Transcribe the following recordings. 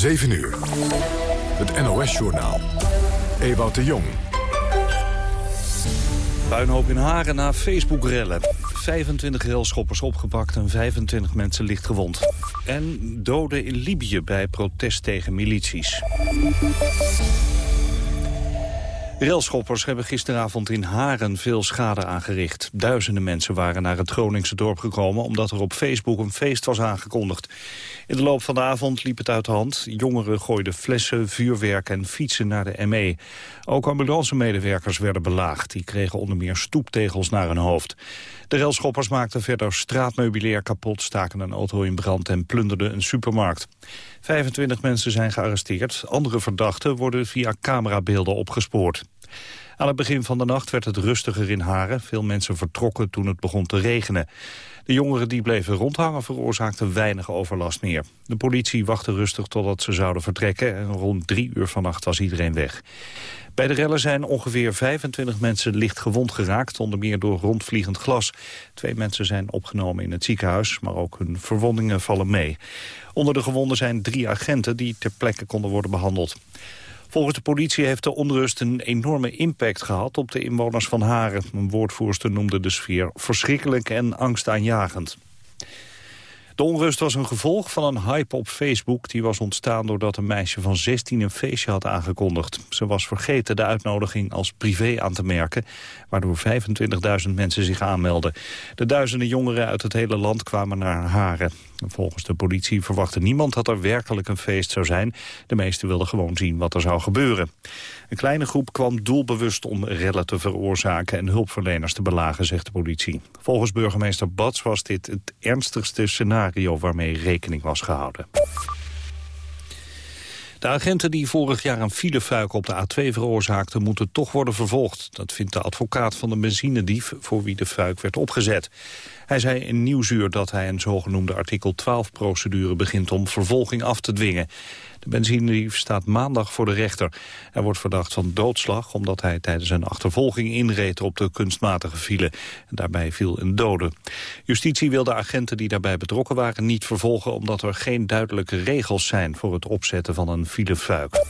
7 uur. Het NOS-journaal. Ewout de Jong. Puinhoop in Haren na Facebook-rellen. 25 railschoppers opgepakt en 25 mensen licht gewond. En doden in Libië bij protest tegen milities. Railschoppers hebben gisteravond in Haren veel schade aangericht. Duizenden mensen waren naar het Groningse dorp gekomen... omdat er op Facebook een feest was aangekondigd. In de loop van de avond liep het uit de hand. Jongeren gooiden flessen, vuurwerk en fietsen naar de ME. Ook ambulancemedewerkers werden belaagd. Die kregen onder meer stoeptegels naar hun hoofd. De railschoppers maakten verder straatmeubilair kapot... staken een auto in brand en plunderden een supermarkt. 25 mensen zijn gearresteerd. Andere verdachten worden via camerabeelden opgespoord. Aan het begin van de nacht werd het rustiger in Haren. Veel mensen vertrokken toen het begon te regenen. De jongeren die bleven rondhangen veroorzaakten weinig overlast meer. De politie wachtte rustig totdat ze zouden vertrekken... en rond drie uur vannacht was iedereen weg. Bij de rellen zijn ongeveer 25 mensen licht gewond geraakt, onder meer door rondvliegend glas. Twee mensen zijn opgenomen in het ziekenhuis, maar ook hun verwondingen vallen mee. Onder de gewonden zijn drie agenten die ter plekke konden worden behandeld. Volgens de politie heeft de onrust een enorme impact gehad op de inwoners van Haren. Een woordvoerster noemde de sfeer verschrikkelijk en angstaanjagend. De onrust was een gevolg van een hype op Facebook. Die was ontstaan doordat een meisje van 16 een feestje had aangekondigd. Ze was vergeten de uitnodiging als privé aan te merken... waardoor 25.000 mensen zich aanmelden. De duizenden jongeren uit het hele land kwamen naar Haren. Volgens de politie verwachtte niemand dat er werkelijk een feest zou zijn. De meesten wilden gewoon zien wat er zou gebeuren. Een kleine groep kwam doelbewust om rellen te veroorzaken... en hulpverleners te belagen, zegt de politie. Volgens burgemeester Bats was dit het ernstigste scenario... waarmee rekening was gehouden. De agenten die vorig jaar een filefuik op de A2 veroorzaakten... moeten toch worden vervolgd. Dat vindt de advocaat van de benzinedief voor wie de fuik werd opgezet. Hij zei in Nieuwsuur dat hij een zogenoemde artikel 12-procedure begint... om vervolging af te dwingen. De benzinedief staat maandag voor de rechter. Hij wordt verdacht van doodslag omdat hij tijdens een achtervolging inreed op de kunstmatige file. En daarbij viel een dode. Justitie wil de agenten die daarbij betrokken waren niet vervolgen omdat er geen duidelijke regels zijn voor het opzetten van een filefuik.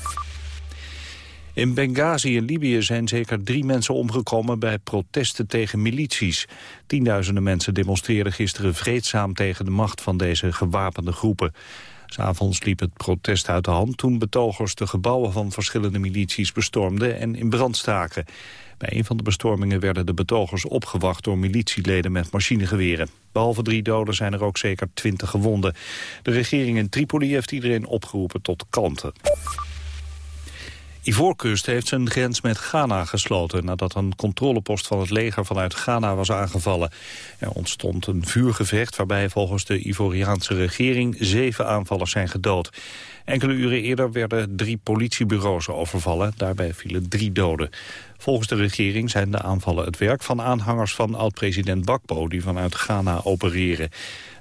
In Benghazi in Libië zijn zeker drie mensen omgekomen bij protesten tegen milities. Tienduizenden mensen demonstreerden gisteren vreedzaam tegen de macht van deze gewapende groepen. S'avonds liep het protest uit de hand toen betogers de gebouwen van verschillende milities bestormden en in brand staken. Bij een van de bestormingen werden de betogers opgewacht door militieleden met machinegeweren. Behalve drie doden zijn er ook zeker twintig gewonden. De regering in Tripoli heeft iedereen opgeroepen tot kalmte. Ivoorkust heeft zijn grens met Ghana gesloten... nadat een controlepost van het leger vanuit Ghana was aangevallen. Er ontstond een vuurgevecht waarbij volgens de Ivoriaanse regering... zeven aanvallers zijn gedood. Enkele uren eerder werden drie politiebureaus overvallen. Daarbij vielen drie doden. Volgens de regering zijn de aanvallen het werk van aanhangers van oud-president Bakbo... die vanuit Ghana opereren.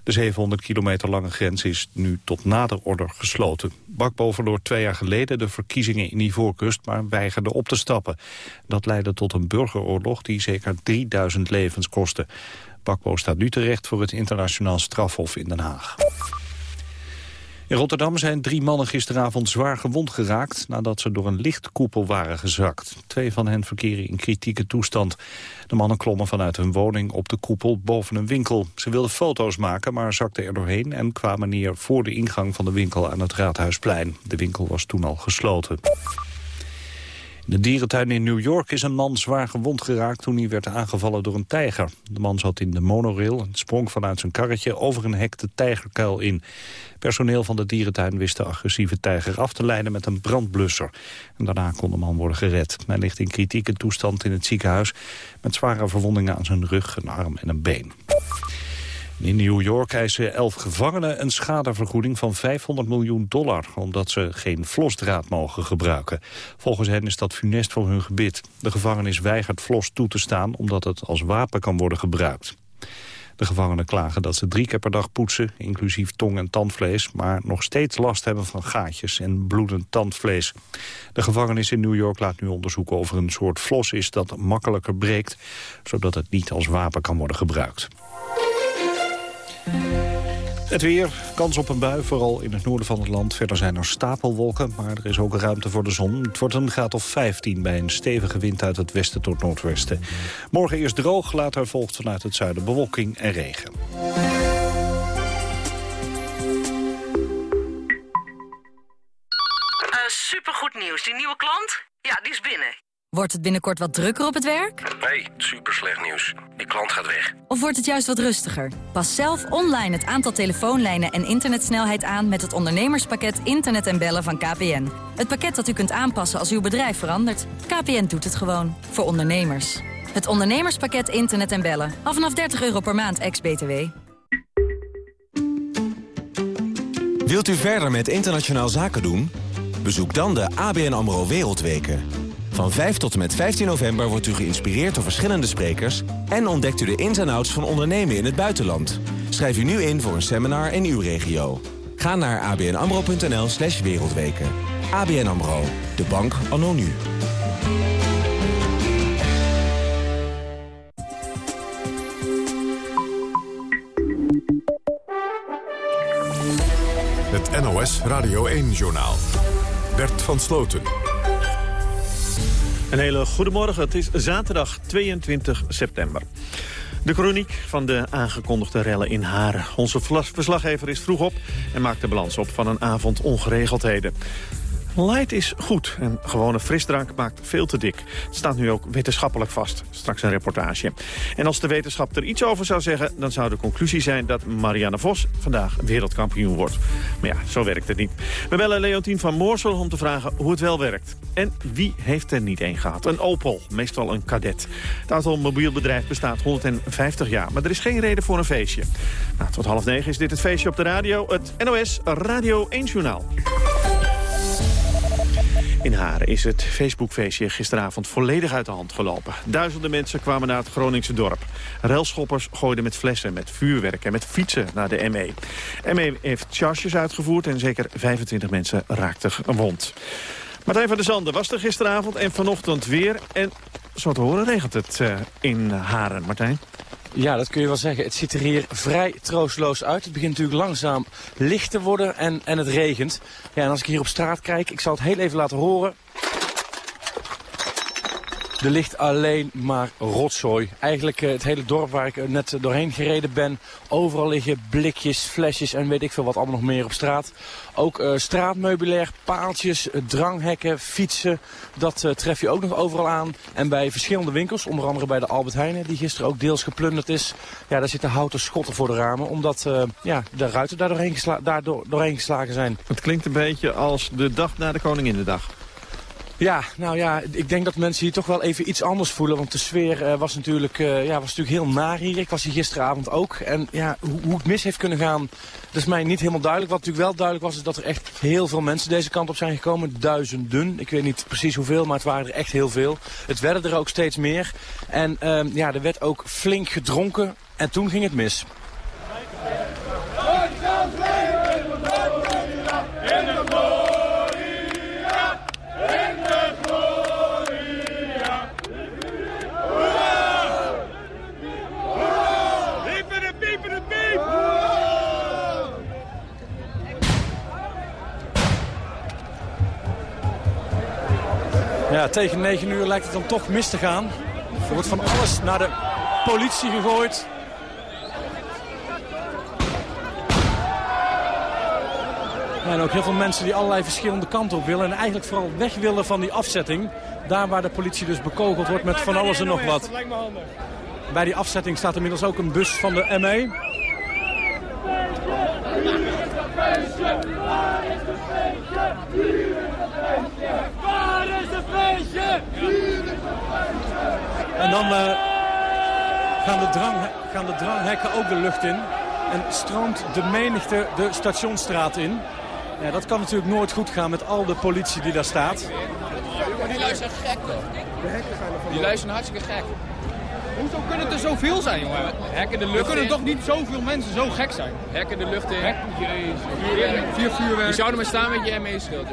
De 700 kilometer lange grens is nu tot nader order gesloten. Bakbo verloor twee jaar geleden de verkiezingen in Ivoorkust... maar weigerde op te stappen. Dat leidde tot een burgeroorlog die zeker 3000 levens kostte. Bakbo staat nu terecht voor het internationaal strafhof in Den Haag. In Rotterdam zijn drie mannen gisteravond zwaar gewond geraakt... nadat ze door een lichtkoepel waren gezakt. Twee van hen verkeren in kritieke toestand. De mannen klommen vanuit hun woning op de koepel boven een winkel. Ze wilden foto's maken, maar zakten er doorheen... en kwamen neer voor de ingang van de winkel aan het Raadhuisplein. De winkel was toen al gesloten. De dierentuin in New York is een man zwaar gewond geraakt toen hij werd aangevallen door een tijger. De man zat in de monorail en sprong vanuit zijn karretje over een hek de tijgerkuil in. Personeel van de dierentuin wist de agressieve tijger af te leiden met een brandblusser. En daarna kon de man worden gered. Hij ligt in kritieke toestand in het ziekenhuis met zware verwondingen aan zijn rug, een arm en een been. In New York eisen elf gevangenen een schadevergoeding van 500 miljoen dollar... omdat ze geen flosdraad mogen gebruiken. Volgens hen is dat funest voor hun gebit. De gevangenis weigert flos toe te staan omdat het als wapen kan worden gebruikt. De gevangenen klagen dat ze drie keer per dag poetsen, inclusief tong- en tandvlees, maar nog steeds last hebben van gaatjes en bloedend tandvlees. De gevangenis in New York laat nu onderzoeken of er een soort flos is dat makkelijker breekt, zodat het niet als wapen kan worden gebruikt. Het weer, kans op een bui, vooral in het noorden van het land. Verder zijn er stapelwolken, maar er is ook ruimte voor de zon. Het wordt een graad of 15 bij een stevige wind uit het westen tot noordwesten. Morgen eerst droog, later volgt vanuit het zuiden bewolking en regen. Uh, supergoed nieuws. Die nieuwe klant? Ja, die is binnen. Wordt het binnenkort wat drukker op het werk? Nee, super slecht nieuws. Die klant gaat weg. Of wordt het juist wat rustiger? Pas zelf online het aantal telefoonlijnen en internetsnelheid aan... met het ondernemerspakket Internet en Bellen van KPN. Het pakket dat u kunt aanpassen als uw bedrijf verandert. KPN doet het gewoon. Voor ondernemers. Het ondernemerspakket Internet en Bellen. Al vanaf 30 euro per maand, ex-BTW. Wilt u verder met internationaal zaken doen? Bezoek dan de ABN AMRO Wereldweken. Van 5 tot en met 15 november wordt u geïnspireerd door verschillende sprekers... en ontdekt u de ins en outs van ondernemen in het buitenland. Schrijf u nu in voor een seminar in uw regio. Ga naar abnamro.nl slash wereldweken. ABN AMRO, de bank anno nu. Het NOS Radio 1-journaal. Bert van Sloten. Een hele goede morgen. Het is zaterdag 22 september. De chroniek van de aangekondigde rellen in Haren. Onze verslaggever is vroeg op en maakt de balans op van een avond ongeregeldheden. Light is goed en gewone frisdrank maakt veel te dik. Het staat nu ook wetenschappelijk vast. Straks een reportage. En als de wetenschap er iets over zou zeggen... dan zou de conclusie zijn dat Marianne Vos vandaag wereldkampioen wordt. Maar ja, zo werkt het niet. We bellen Leontien van Moorsel om te vragen hoe het wel werkt. En wie heeft er niet één gehad? Een Opel, meestal een cadet. Het automobielbedrijf bestaat 150 jaar, maar er is geen reden voor een feestje. Nou, tot half negen is dit het feestje op de radio. Het NOS Radio 1 Journaal. In Haren is het Facebookfeestje gisteravond volledig uit de hand gelopen. Duizenden mensen kwamen naar het Groningse dorp. Relschoppers gooiden met flessen, met vuurwerk en met fietsen naar de ME. ME heeft charges uitgevoerd en zeker 25 mensen raakten gewond. Martijn van der Zanden was er gisteravond en vanochtend weer. En zo te horen regent het uh, in Haren, Martijn. Ja, dat kun je wel zeggen. Het ziet er hier vrij troosteloos uit. Het begint natuurlijk langzaam licht te worden en, en het regent. Ja, en als ik hier op straat kijk, ik zal het heel even laten horen. Er ligt alleen maar rotzooi. Eigenlijk uh, het hele dorp waar ik net doorheen gereden ben. Overal liggen blikjes, flesjes en weet ik veel wat allemaal nog meer op straat. Ook uh, straatmeubilair, paaltjes, uh, dranghekken, fietsen. Dat tref je ook nog overal aan. En bij verschillende winkels, onder andere bij de Albert Heijnen... die gisteren ook deels geplunderd is. Ja, daar zitten houten schotten voor de ramen. Omdat ja, de ruiten daar doorheen, daar doorheen geslagen zijn. Het klinkt een beetje als de dag na de Koninginnedag. Ja, nou ja, ik denk dat mensen hier toch wel even iets anders voelen. Want de sfeer uh, was, natuurlijk, uh, ja, was natuurlijk heel naar hier. Ik was hier gisteravond ook. En ja, hoe, hoe, het mis heeft kunnen gaan, dat is mij niet helemaal duidelijk. Wat natuurlijk wel duidelijk was, is dat er echt heel veel mensen deze kant op zijn gekomen. Duizenden. Ik weet niet precies hoeveel, maar het waren er echt heel veel. Het werden er ook steeds meer. En uh, ja, er werd ook flink gedronken. En toen ging het mis. Ja, tegen 9 uur lijkt het dan toch mis te gaan. Er wordt van alles naar de politie gegooid. En ook heel veel mensen die allerlei verschillende kanten op willen. En eigenlijk vooral weg willen van die afzetting. Daar waar de politie dus bekogeld wordt met van alles en nog wat. Bij die afzetting staat inmiddels ook een bus van de ME. En dan uh, gaan, de drang, gaan de dranghekken ook de lucht in. En stroomt de menigte de stationstraat in. Ja, dat kan natuurlijk nooit goed gaan met al de politie die daar staat. Maar die luisteren gek toch? Die luisteren hartstikke gek. Hoezo kunnen het er zoveel zijn, jongen? Hek in de lucht Er kunnen toch niet zoveel mensen zo gek zijn? Hek in de lucht in. Hek, jezus. Vier vuurwerk. Je zou er maar staan met je ME-schild,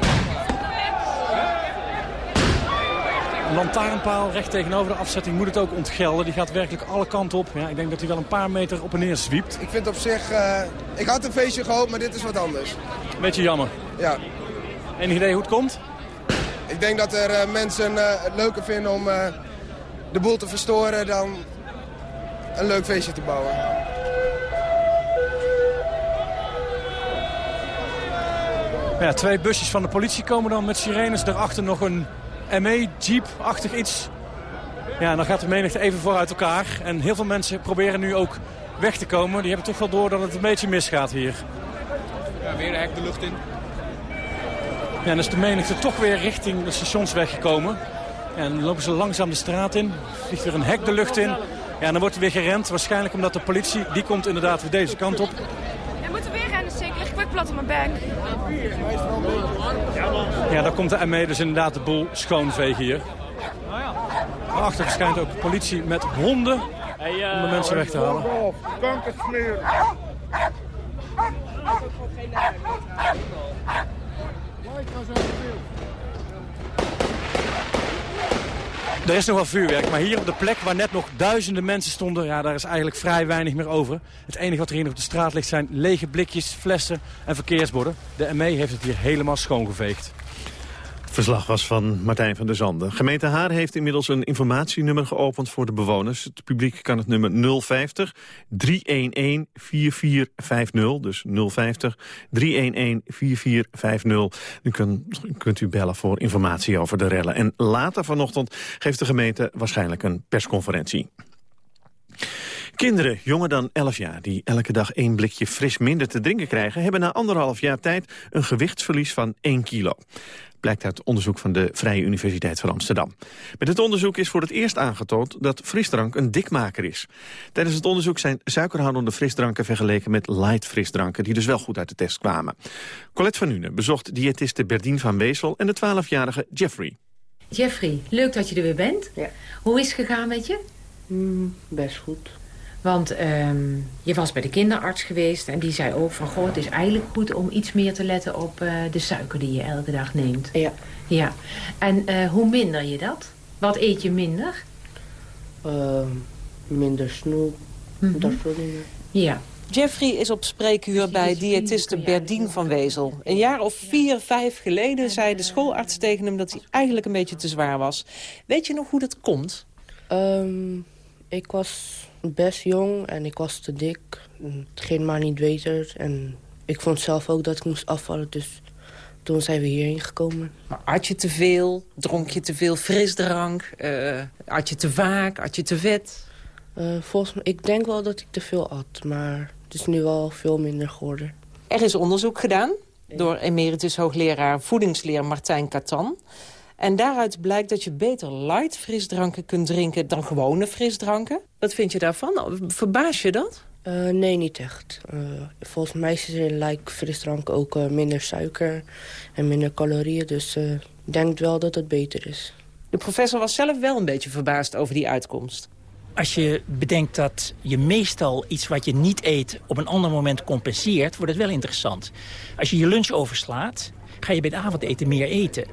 Een lantaarnpaal recht tegenover de afzetting moet het ook ontgelden. Die gaat werkelijk alle kanten op. Ja, ik denk dat hij wel een paar meter op en neer zwiept. Ik vind op zich... Uh, ik had een feestje gehoopt, maar dit is wat anders. Beetje jammer. Ja. Enig idee hoe het komt? Ik denk dat er uh, mensen uh, het leuker vinden om de boel te verstoren dan een leuk feestje te bouwen. Ja, twee busjes van de politie komen dan met sirenes. Daarachter nog een ME-jeep-achtig iets. Ja, dan gaat de menigte even vooruit elkaar. En heel veel mensen proberen nu ook weg te komen. Die hebben toch wel door dat het een beetje misgaat hier. Ja, weer een hek de lucht in. Ja, dan is de menigte toch weer richting de stationsweg gekomen. En dan lopen ze langzaam de straat in. Vliegt er een hek de lucht in. Ja, en dan wordt er weer gerend. Waarschijnlijk omdat de politie, die komt inderdaad weer deze kant op. ik plat op mijn bek. Ja, dan komt de ME dus inderdaad de boel schoonvegen hier. Daarachter verschijnt ook de politie met honden om de mensen weg te halen. Kankersmeer. Er is nog wel vuurwerk, maar hier op de plek waar net nog duizenden mensen stonden... ja, daar is eigenlijk vrij weinig meer over. Het enige wat er hier op de straat ligt zijn lege blikjes, flessen en verkeersborden. De ME heeft het hier helemaal schoongeveegd. Verslag was van Martijn van der Zanden. Gemeente Haar heeft inmiddels een informatienummer geopend voor de bewoners. Het publiek kan het nummer 050 311 4450. Dus 050 311 4450. Nu kunt, kunt u bellen voor informatie over de rellen. En later vanochtend geeft de gemeente waarschijnlijk een persconferentie. Kinderen jonger dan 11 jaar die elke dag één blikje fris minder te drinken krijgen... hebben na anderhalf jaar tijd een gewichtsverlies van 1 kilo blijkt uit onderzoek van de Vrije Universiteit van Amsterdam. Met het onderzoek is voor het eerst aangetoond dat frisdrank een dikmaker is. Tijdens het onderzoek zijn suikerhoudende frisdranken vergeleken met light frisdranken, die dus wel goed uit de test kwamen. Colette van Nuenen bezocht diëtiste Berdien van Weesel en de 12-jarige Jeffrey. Jeffrey, leuk dat je er weer bent. Ja. Hoe is het gegaan met je? Mm, best goed. Want um, je was bij de kinderarts geweest en die zei ook van... goh, het is eigenlijk goed om iets meer te letten op uh, de suiker die je elke dag neemt. Ja. Ja. En uh, hoe minder je dat? Wat eet je minder? Uh, minder snoep, mm -hmm. dat soort dingen. Ja. Jeffrey is op spreekuur bij diëtiste Berdien van Wezel. Een jaar of vier, vijf geleden zei de schoolarts tegen hem... dat hij eigenlijk een beetje te zwaar was. Weet je nog hoe dat komt? Um, ik was best jong en ik was te dik. Het ging maar niet beter. En ik vond zelf ook dat ik moest afvallen. Dus toen zijn we hierheen gekomen. Maar had je te veel? Dronk je te veel frisdrank? Uh, had je te vaak? Had je te vet? Uh, volgens mij, ik denk wel dat ik te veel at. Maar het is nu wel veel minder geworden. Er is onderzoek gedaan door emeritus hoogleraar voedingsleer Martijn Katan. En daaruit blijkt dat je beter light frisdranken kunt drinken dan gewone frisdranken. Wat vind je daarvan? Verbaas je dat? Uh, nee, niet echt. Uh, volgens mij is er in like frisdrank ook uh, minder suiker en minder calorieën. Dus ik denk wel dat het beter is. De professor was zelf wel een beetje verbaasd over die uitkomst. Als je bedenkt dat je meestal iets wat je niet eet op een ander moment compenseert, wordt het wel interessant. Als je je lunch overslaat, ga je bij het avondeten meer eten.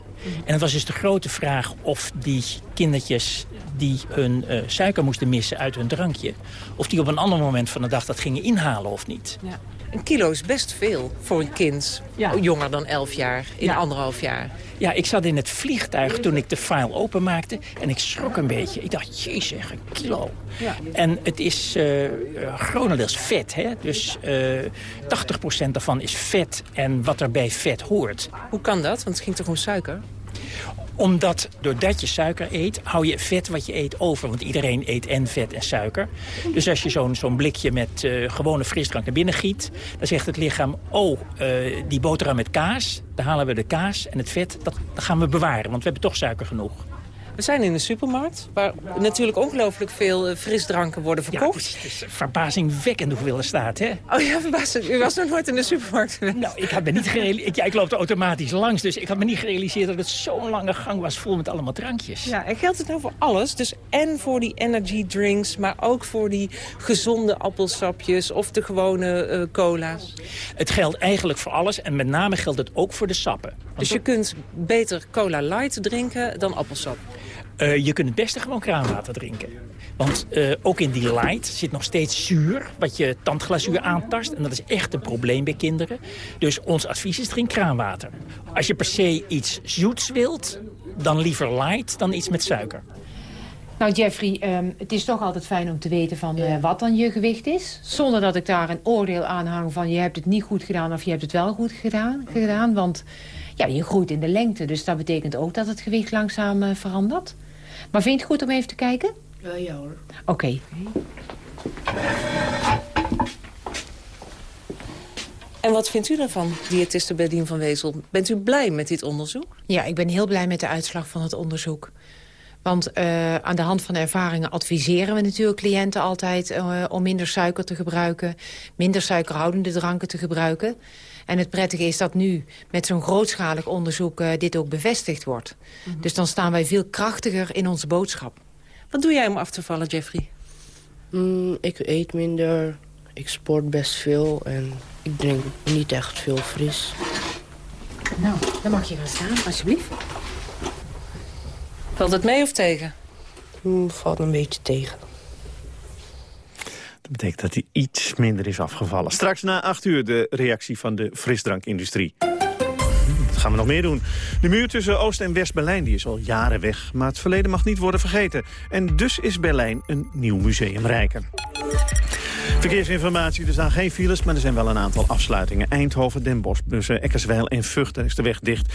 En het was dus de grote vraag of die kindertjes die hun uh, suiker moesten missen uit hun drankje... of die op een ander moment van de dag dat gingen inhalen of niet. Ja. Een kilo is best veel voor een kind, ja. jonger dan 11 jaar, in ja. anderhalf jaar. Ja, ik zat in het vliegtuig toen ik de file openmaakte en ik schrok een beetje. Ik dacht, jezus, een kilo. Ja. En het is uh, grotendeels vet, hè? dus uh, 80% daarvan is vet en wat er bij vet hoort. Hoe kan dat? Want het ging toch om suiker? Omdat doordat je suiker eet, hou je vet wat je eet over. Want iedereen eet en vet en suiker. Dus als je zo'n zo'n blikje met uh, gewone frisdrank naar binnen giet... dan zegt het lichaam, oh, uh, die boterham met kaas... dan halen we de kaas en het vet, dat, dat gaan we bewaren. Want we hebben toch suiker genoeg. We zijn in de supermarkt, waar natuurlijk ongelooflijk veel frisdranken worden verkocht. Ja, het is verbazingwekkend hoeveel er staat, hè? Oh ja, verbazing. U was nog nooit in de supermarkt? Nou, ik had me niet gerealiseerd... Ja, ik loopte automatisch langs, dus ik had me niet gerealiseerd... dat het zo'n lange gang was vol met allemaal drankjes. Ja, en geldt het nou voor alles? Dus en voor die energy drinks, maar ook voor die gezonde appelsapjes... of de gewone uh, cola's? Het geldt eigenlijk voor alles en met name geldt het ook voor de sappen. Dus je kunt beter cola light drinken dan appelsap? Uh, je kunt het beste gewoon kraanwater drinken. Want uh, ook in die light zit nog steeds zuur, wat je tandglazuur aantast. En dat is echt een probleem bij kinderen. Dus ons advies is drink kraanwater. Als je per se iets zoets wilt, dan liever light dan iets met suiker. Nou Jeffrey, um, het is toch altijd fijn om te weten van uh, wat dan je gewicht is. Zonder dat ik daar een oordeel aan hang van je hebt het niet goed gedaan of je hebt het wel goed gedaan. gedaan want ja, je groeit in de lengte, dus dat betekent ook dat het gewicht langzaam uh, verandert. Maar vind je het goed om even te kijken? Ja, ja hoor. Oké. Okay. En wat vindt u daarvan, diëtiste Berdien van Wezel? Bent u blij met dit onderzoek? Ja, ik ben heel blij met de uitslag van het onderzoek. Want uh, aan de hand van de ervaringen adviseren we natuurlijk cliënten altijd... Uh, om minder suiker te gebruiken, minder suikerhoudende dranken te gebruiken. En het prettige is dat nu met zo'n grootschalig onderzoek uh, dit ook bevestigd wordt. Mm -hmm. Dus dan staan wij veel krachtiger in onze boodschap. Wat doe jij om af te vallen, Jeffrey? Mm, ik eet minder, ik sport best veel en ik drink niet echt veel fris. Nou, dan mag je gaan staan, alsjeblieft. Valt het mee of tegen? Mm, valt een beetje tegen. Dat betekent dat hij iets minder is afgevallen. Straks na acht uur de reactie van de frisdrankindustrie. Wat gaan we nog meer doen? De muur tussen Oost- en West-Berlijn is al jaren weg. Maar het verleden mag niet worden vergeten. En dus is Berlijn een nieuw museum rijker. Verkeersinformatie, er staan geen files, maar er zijn wel een aantal afsluitingen. Eindhoven, Den Bosch, tussen Eckersweil en Vught, is de weg dicht.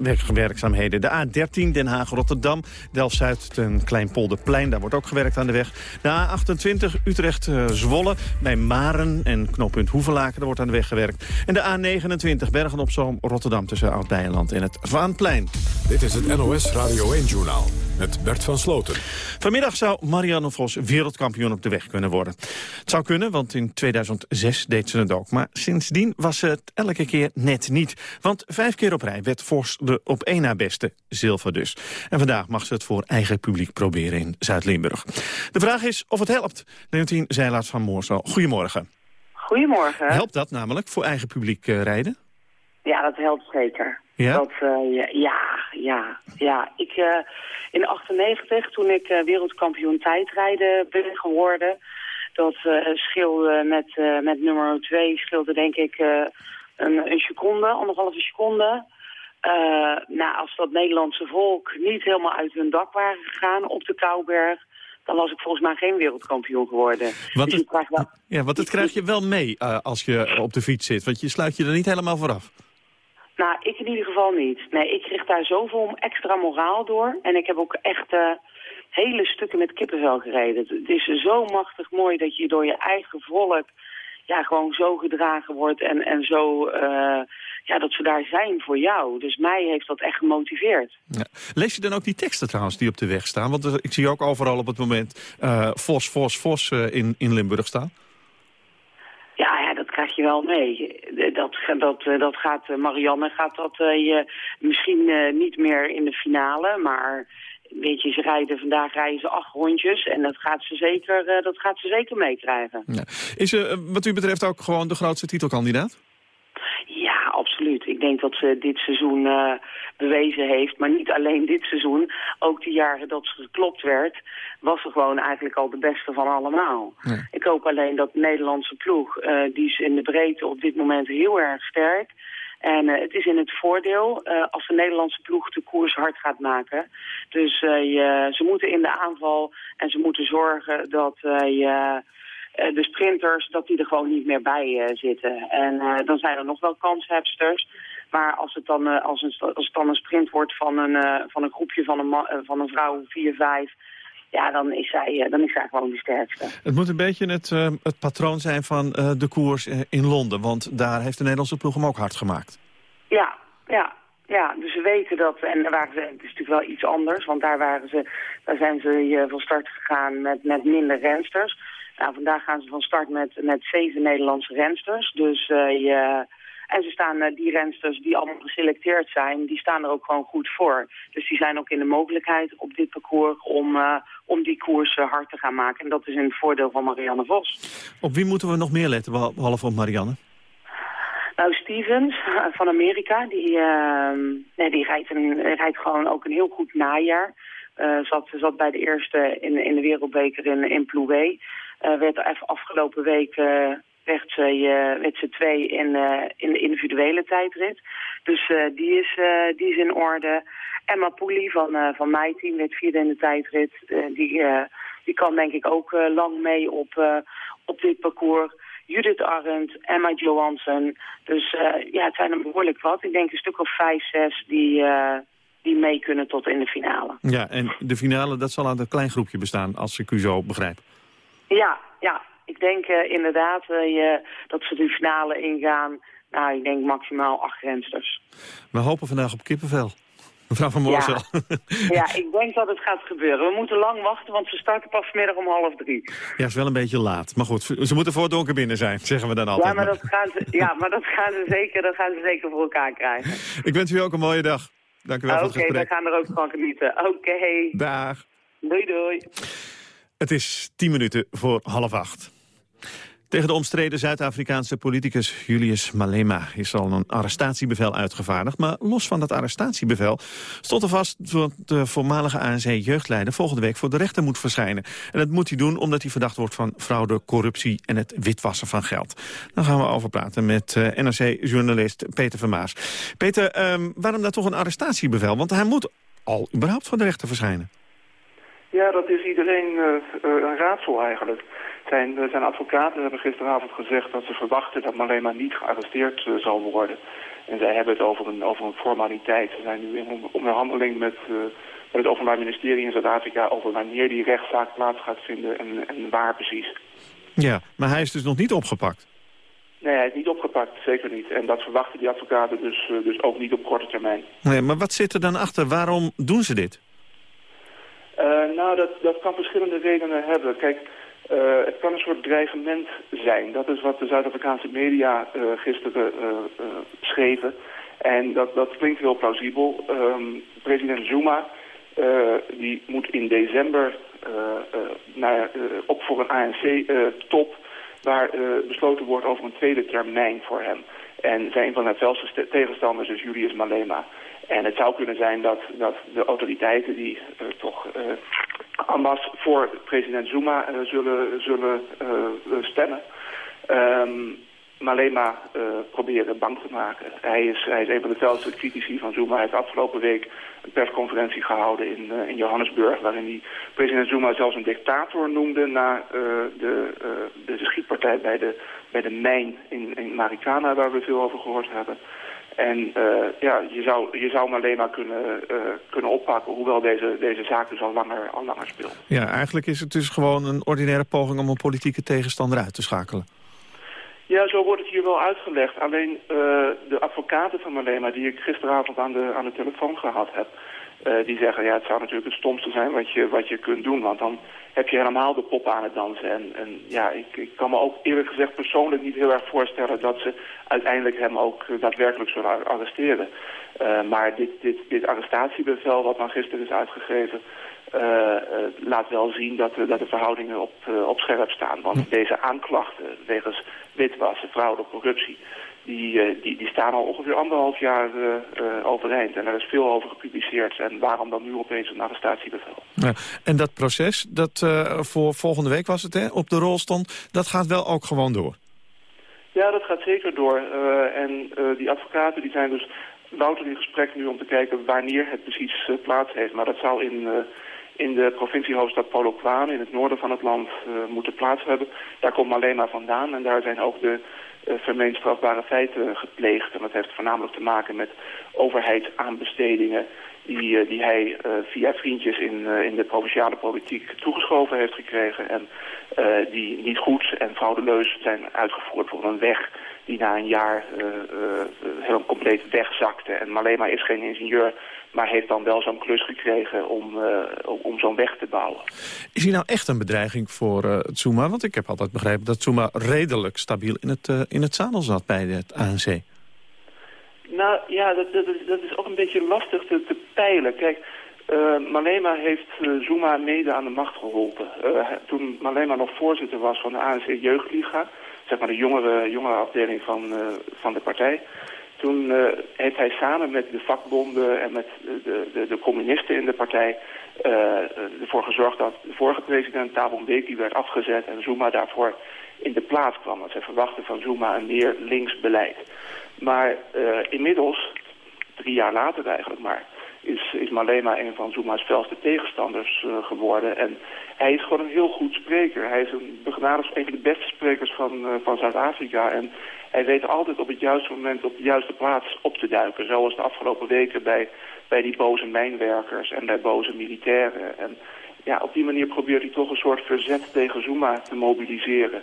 Wegwerkzaamheden. De A13, Den Haag-Rotterdam, Delft-Zuid, ten Kleinpolderplein, daar wordt ook gewerkt aan de weg. De A28, Utrecht-Zwolle, bij Maren en knooppunt Hoevelaken, daar wordt aan de weg gewerkt. En de A29, Bergen-op-Zoom, Rotterdam, tussen Oud-Beijerland en het Vaanplein. Dit is het NOS Radio 1-journaal met Bert van Sloten. Vanmiddag zou Marianne Vos wereldkampioen op de weg kunnen worden. Het zou kunnen, want in 2006 deed ze het ook. Maar sindsdien was ze het elke keer net niet. Want vijf keer op rij werd Vos de op één na beste, zilver dus. En vandaag mag ze het voor eigen publiek proberen in Zuid-Limburg. De vraag is of het helpt. Leontien Zeilaerts van Moorsel, goedemorgen. Goedemorgen. Helpt dat namelijk, voor eigen publiek uh, rijden? Ja, dat helpt zeker. Ja? Dat, uh, ja, ja, ja, ja. Ik, uh, in 98, toen ik uh, wereldkampioen tijdrijden ben geworden... dat scheelde met, met nummer 2 scheelde denk ik een, een seconde, anderhalve seconde. nou, als dat Nederlandse volk niet helemaal uit hun dak waren gegaan op de Kouberg... dan was ik volgens mij geen wereldkampioen geworden. Wat dus het, wel... Ja, want dat krijg je wel mee als je op de fiets zit. Want je sluit je er niet helemaal vooraf. Nou, ik in ieder geval niet. Nee, ik kreeg daar zoveel extra moraal door. En ik heb ook echt uh, hele stukken met kippenvel gereden. Het is zo machtig mooi dat je door je eigen volk ja, gewoon zo gedragen wordt. En, en zo, uh, ja, dat ze daar zijn voor jou. Dus mij heeft dat echt gemotiveerd. Ja. Lees je dan ook die teksten trouwens die op de weg staan? Want ik zie ook overal op het moment uh, Vos, Vos, Vos in, in Limburg staan. Krijg je wel mee. Dat, dat, dat gaat, Marianne gaat dat je misschien niet meer in de finale, maar weet je, ze rijden, vandaag rijden ze acht rondjes en dat gaat ze zeker, dat gaat ze zeker meekrijgen. Ja. Is ze wat u betreft ook gewoon de grootste titelkandidaat? Ja, absoluut. Ik denk dat ze dit seizoen uh, bewezen heeft. Maar niet alleen dit seizoen. Ook de jaren dat ze geklopt werd, was ze gewoon eigenlijk al de beste van allemaal. Ja. Ik hoop alleen dat de Nederlandse ploeg, uh, die is in de breedte op dit moment heel erg sterk. En uh, het is in het voordeel uh, als de Nederlandse ploeg de koers hard gaat maken. Dus je, ze moeten in de aanval en ze moeten zorgen dat je de sprinters, dat die er gewoon niet meer bij uh, zitten. En uh, dan zijn er nog wel kanshebsters. Maar als het dan, als een, als het dan een sprint wordt van een, van een groepje van een, van een vrouw, vier, vijf... Ja, dan is, zij, dan is zij gewoon de sterkste. Het moet een beetje het, het patroon zijn van de koers in Londen. Want daar heeft de Nederlandse ploeg hem ook hard gemaakt. Ja, ja. Ja, dus ze weten dat, en daar waren ze, het is natuurlijk wel iets anders, want daar, waren ze, daar zijn ze van start gegaan met, met minder rensters. Nou, vandaag gaan ze van start met, met zeven Nederlandse rensters. Dus, uh, je, en ze staan, uh, die rensters die allemaal geselecteerd zijn, die staan er ook gewoon goed voor. Dus die zijn ook in de mogelijkheid op dit parcours om, uh, om die koers hard te gaan maken. En dat is in het voordeel van Marianne Vos. Op wie moeten we nog meer letten, behalve op Marianne? Nou, Stevens van Amerika, die, nee, die rijdt, een, rijdt gewoon ook een heel goed najaar. zat, zat bij de eerste in, in de wereldbeker in, in Plouay. Werd even afgelopen week werd ze, werd ze twee in, in de individuele tijdrit. Dus die, is, die is in orde. Emma Pooley van, van mijn team werd vierde in de tijdrit. die, die kan denk ik ook lang mee op, op dit parcours. Judith Arendt, Emma Johansson. Dus ja, het zijn er behoorlijk wat. Ik denk een stuk of vijf, zes die, die mee kunnen tot in de finale. Ja, en de finale, dat zal uit een klein groepje bestaan, als ik u zo begrijp. Ja, ja. Ik denk uh, inderdaad je, dat ze de finale ingaan. Nou, ik denk maximaal acht rensters. We hopen vandaag op kippenvel. Mevrouw van Moorsel. Ja. ja, ik denk dat het gaat gebeuren. We moeten lang wachten, want ze starten pas vanmiddag om half drie. Ja, is wel een beetje laat. Maar goed, ze moeten voor het donker binnen zijn, zeggen we dan altijd. Ja, maar dat gaan ze, ja, maar dat gaan ze, zeker, dat gaan ze zeker voor elkaar krijgen. Ik wens u ook een mooie dag. Dank u wel voor het gesprek. Oké, we gaan er ook van genieten. Oké. Dag. Doei, doei. Het is tien minuten voor half acht. Tegen de omstreden Zuid-Afrikaanse politicus Julius Malema is al een arrestatiebevel uitgevaardigd. Maar los van dat arrestatiebevel stond er vast dat de voormalige ANC-jeugdleider volgende week voor de rechter moet verschijnen. En dat moet hij doen omdat hij verdacht wordt van fraude, corruptie en het witwassen van geld. Dan gaan we over praten met eh, NRC-journalist Peter Vermaas. Peter, um, waarom dat toch een arrestatiebevel? Want hij moet al überhaupt voor de rechter verschijnen. Ja, dat is iedereen uh, een raadsel eigenlijk. Zijn, eh, zijn advocaten hebben gisteravond gezegd dat ze verwachten dat Malema niet gearresteerd zal worden. En zij hebben het over een, over een formaliteit. Ze zijn nu in onderhandeling met, uh, met het Openbaar Ministerie in Zuid-Afrika over wanneer die rechtszaak plaats gaat vinden en, en waar precies. Ja, maar hij is dus nog niet opgepakt? Nee, hij is niet opgepakt, zeker niet. En dat verwachten die advocaten dus, dus ook niet op korte termijn. Nee, maar wat zit er dan achter? Waarom doen ze dit? Nou, dat, dat kan verschillende redenen hebben. Kijk, uh, het kan een soort dreigement zijn. Dat is wat de Zuid-Afrikaanse media uh, gisteren schreven. En dat, dat klinkt heel plausibel. Um, president Zuma die moet in december naar, op voor een ANC-top... waar besloten wordt over een tweede termijn voor hem. En zijn van de felste tegenstanders is Julius Malema. En het zou kunnen zijn dat, dat de autoriteiten die uh, toch uh, voor president Zuma uh, zullen, zullen stemmen. Um, Malema proberen bang te maken. Hij is, hij is een van de felste critici van Zuma. Hij heeft afgelopen week een persconferentie gehouden in, in Johannesburg... waarin hij president Zuma zelfs een dictator noemde... na de, de, de, schietpartij bij de, bij de mijn in, in Marikana... waar we veel over gehoord hebben. En uh, ja, je zou, je zou hem alleen maar kunnen, uh, kunnen oppakken, hoewel deze, deze zaak dus al langer, al langer speelt. Ja, eigenlijk is het dus gewoon een ordinaire poging om een politieke tegenstander uit te schakelen. Ja, zo wordt het hier wel uitgelegd. Alleen uh, de advocaten van Malema, die ik gisteravond aan de, aan de telefoon gehad heb... Uh, die zeggen, ja, het zou natuurlijk het stomste zijn wat je, wat je kunt doen. Want dan heb je helemaal de pop aan het dansen. En, en ja, ik, ik kan me ook eerlijk gezegd persoonlijk niet heel erg voorstellen... dat ze uiteindelijk hem ook uh, daadwerkelijk zullen arresteren. Uh, maar dit, dit, dit arrestatiebevel wat dan gisteren is uitgegeven... laat wel zien dat, dat de verhoudingen op, op scherp staan. Want hm. deze aanklachten wegens witwassen, fraude, corruptie die, uh, die, die staan al ongeveer anderhalf jaar uh, uh, overeind. En er is veel over gepubliceerd. En waarom dan nu opeens een arrestatiebevel? Ja, en dat proces, dat voor volgende week was het, hè, op de rol stond... dat gaat wel ook gewoon door? Ja, dat gaat zeker door. en die advocaten die zijn dus louter in gesprek nu om te kijken wanneer het precies plaats heeft. Maar dat zou in in de provinciehoofdstad Polokwane in het noorden van het land uh, moeten plaats hebben. Daar komt Malema vandaan en daar zijn ook de vermeend strafbare feiten gepleegd. En dat heeft voornamelijk te maken met overheidsaanbestedingen die, uh, die hij via vriendjes in, in de provinciale politiek toegeschoven heeft gekregen. En die niet goed en fraudeleus zijn uitgevoerd voor een weg die na een jaar heel compleet wegzakte. En Malema is geen ingenieur, maar heeft dan wel zo'n klus gekregen om, uh, om zo'n weg te bouwen. Is hij nou echt een bedreiging voor uh, Zuma? Want ik heb altijd begrepen dat Zuma redelijk stabiel in het, uh, in het zadel zat bij het ANC. Nou ja, dat, dat, is, dat is ook een beetje lastig te, te peilen. Kijk, Malema heeft Zuma mede aan de macht geholpen. toen Malema nog voorzitter was van de ANC Jeugdliga, zeg maar de jongere, jongere afdeling van, van de partij Toen uh, heeft hij samen met de vakbonden en met de, de, de communisten in de partij uh, ervoor gezorgd dat de vorige president Thabo Mbeki werd afgezet en Zuma daarvoor in de plaats kwam. Want zij verwachten van Zuma een meer links beleid. Maar uh, inmiddels, drie jaar later eigenlijk maar, is, is Malema een van Zuma's felste tegenstanders geworden. En hij is gewoon een heel goed spreker. Hij is een begenadigd, een van de beste sprekers van, van Zuid-Afrika. En hij weet altijd op het juiste moment op de juiste plaats op te duiken. Zoals de afgelopen weken bij, bij die boze mijnwerkers en bij boze militairen. En ja, op die manier probeert hij toch een soort verzet tegen Zuma te mobiliseren.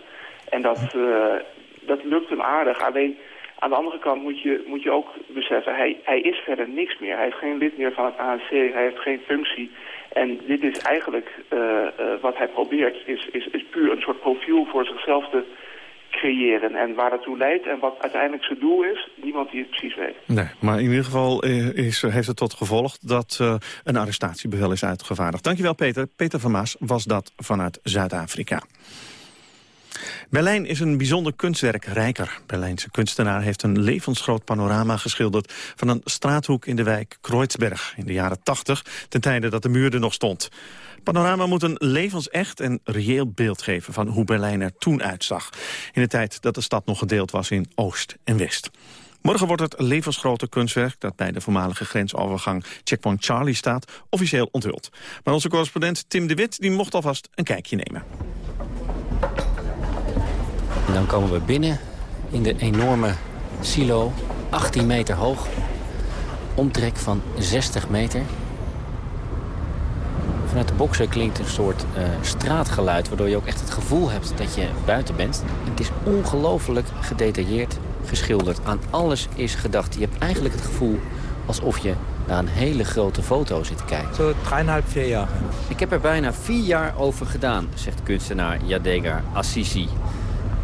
En dat, uh, dat lukt hem aardig. Alleen aan de andere kant moet je, moet je ook beseffen, hij, hij is verder niks meer. Hij heeft geen lid meer van het ANC, hij heeft geen functie. En dit is eigenlijk uh, uh, wat hij probeert, is, is, is puur een soort profiel voor zichzelf te creëren. En waar dat toe leidt en wat uiteindelijk zijn doel is, niemand die het precies weet. Nee, maar in ieder geval is, heeft het tot gevolg dat uh, een arrestatiebevel is uitgevaardigd. Dankjewel Peter. Peter van Maas was dat vanuit Zuid-Afrika. Berlijn is een bijzonder kunstwerk rijker. Berlijnse kunstenaar heeft een levensgroot panorama geschilderd... van een straathoek in de wijk Kreuzberg in de jaren 80... ten tijde dat de muur er nog stond. Panorama moet een levensecht en reëel beeld geven... van hoe Berlijn er toen uitzag. In de tijd dat de stad nog gedeeld was in Oost en West. Morgen wordt het levensgrote kunstwerk... dat bij de voormalige grensovergang Checkpoint Charlie staat... officieel onthuld. Maar onze correspondent Tim de Wit die mocht alvast een kijkje nemen. En dan komen we binnen in de enorme silo, 18 meter hoog. Omtrek van 60 meter. Vanuit de boksen klinkt een soort uh, straatgeluid... waardoor je ook echt het gevoel hebt dat je buiten bent. En het is ongelooflijk gedetailleerd geschilderd. Aan alles is gedacht. Je hebt eigenlijk het gevoel alsof je naar een hele grote foto zit te kijken. Zo 3,5, 4 jaar. Ik heb er bijna vier jaar over gedaan, zegt kunstenaar Jadega Assisi.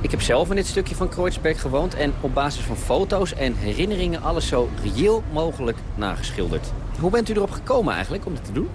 Ik heb zelf in dit stukje van Kreuzberg gewoond... en op basis van foto's en herinneringen alles zo reëel mogelijk nageschilderd. Hoe bent u erop gekomen eigenlijk om dit te doen?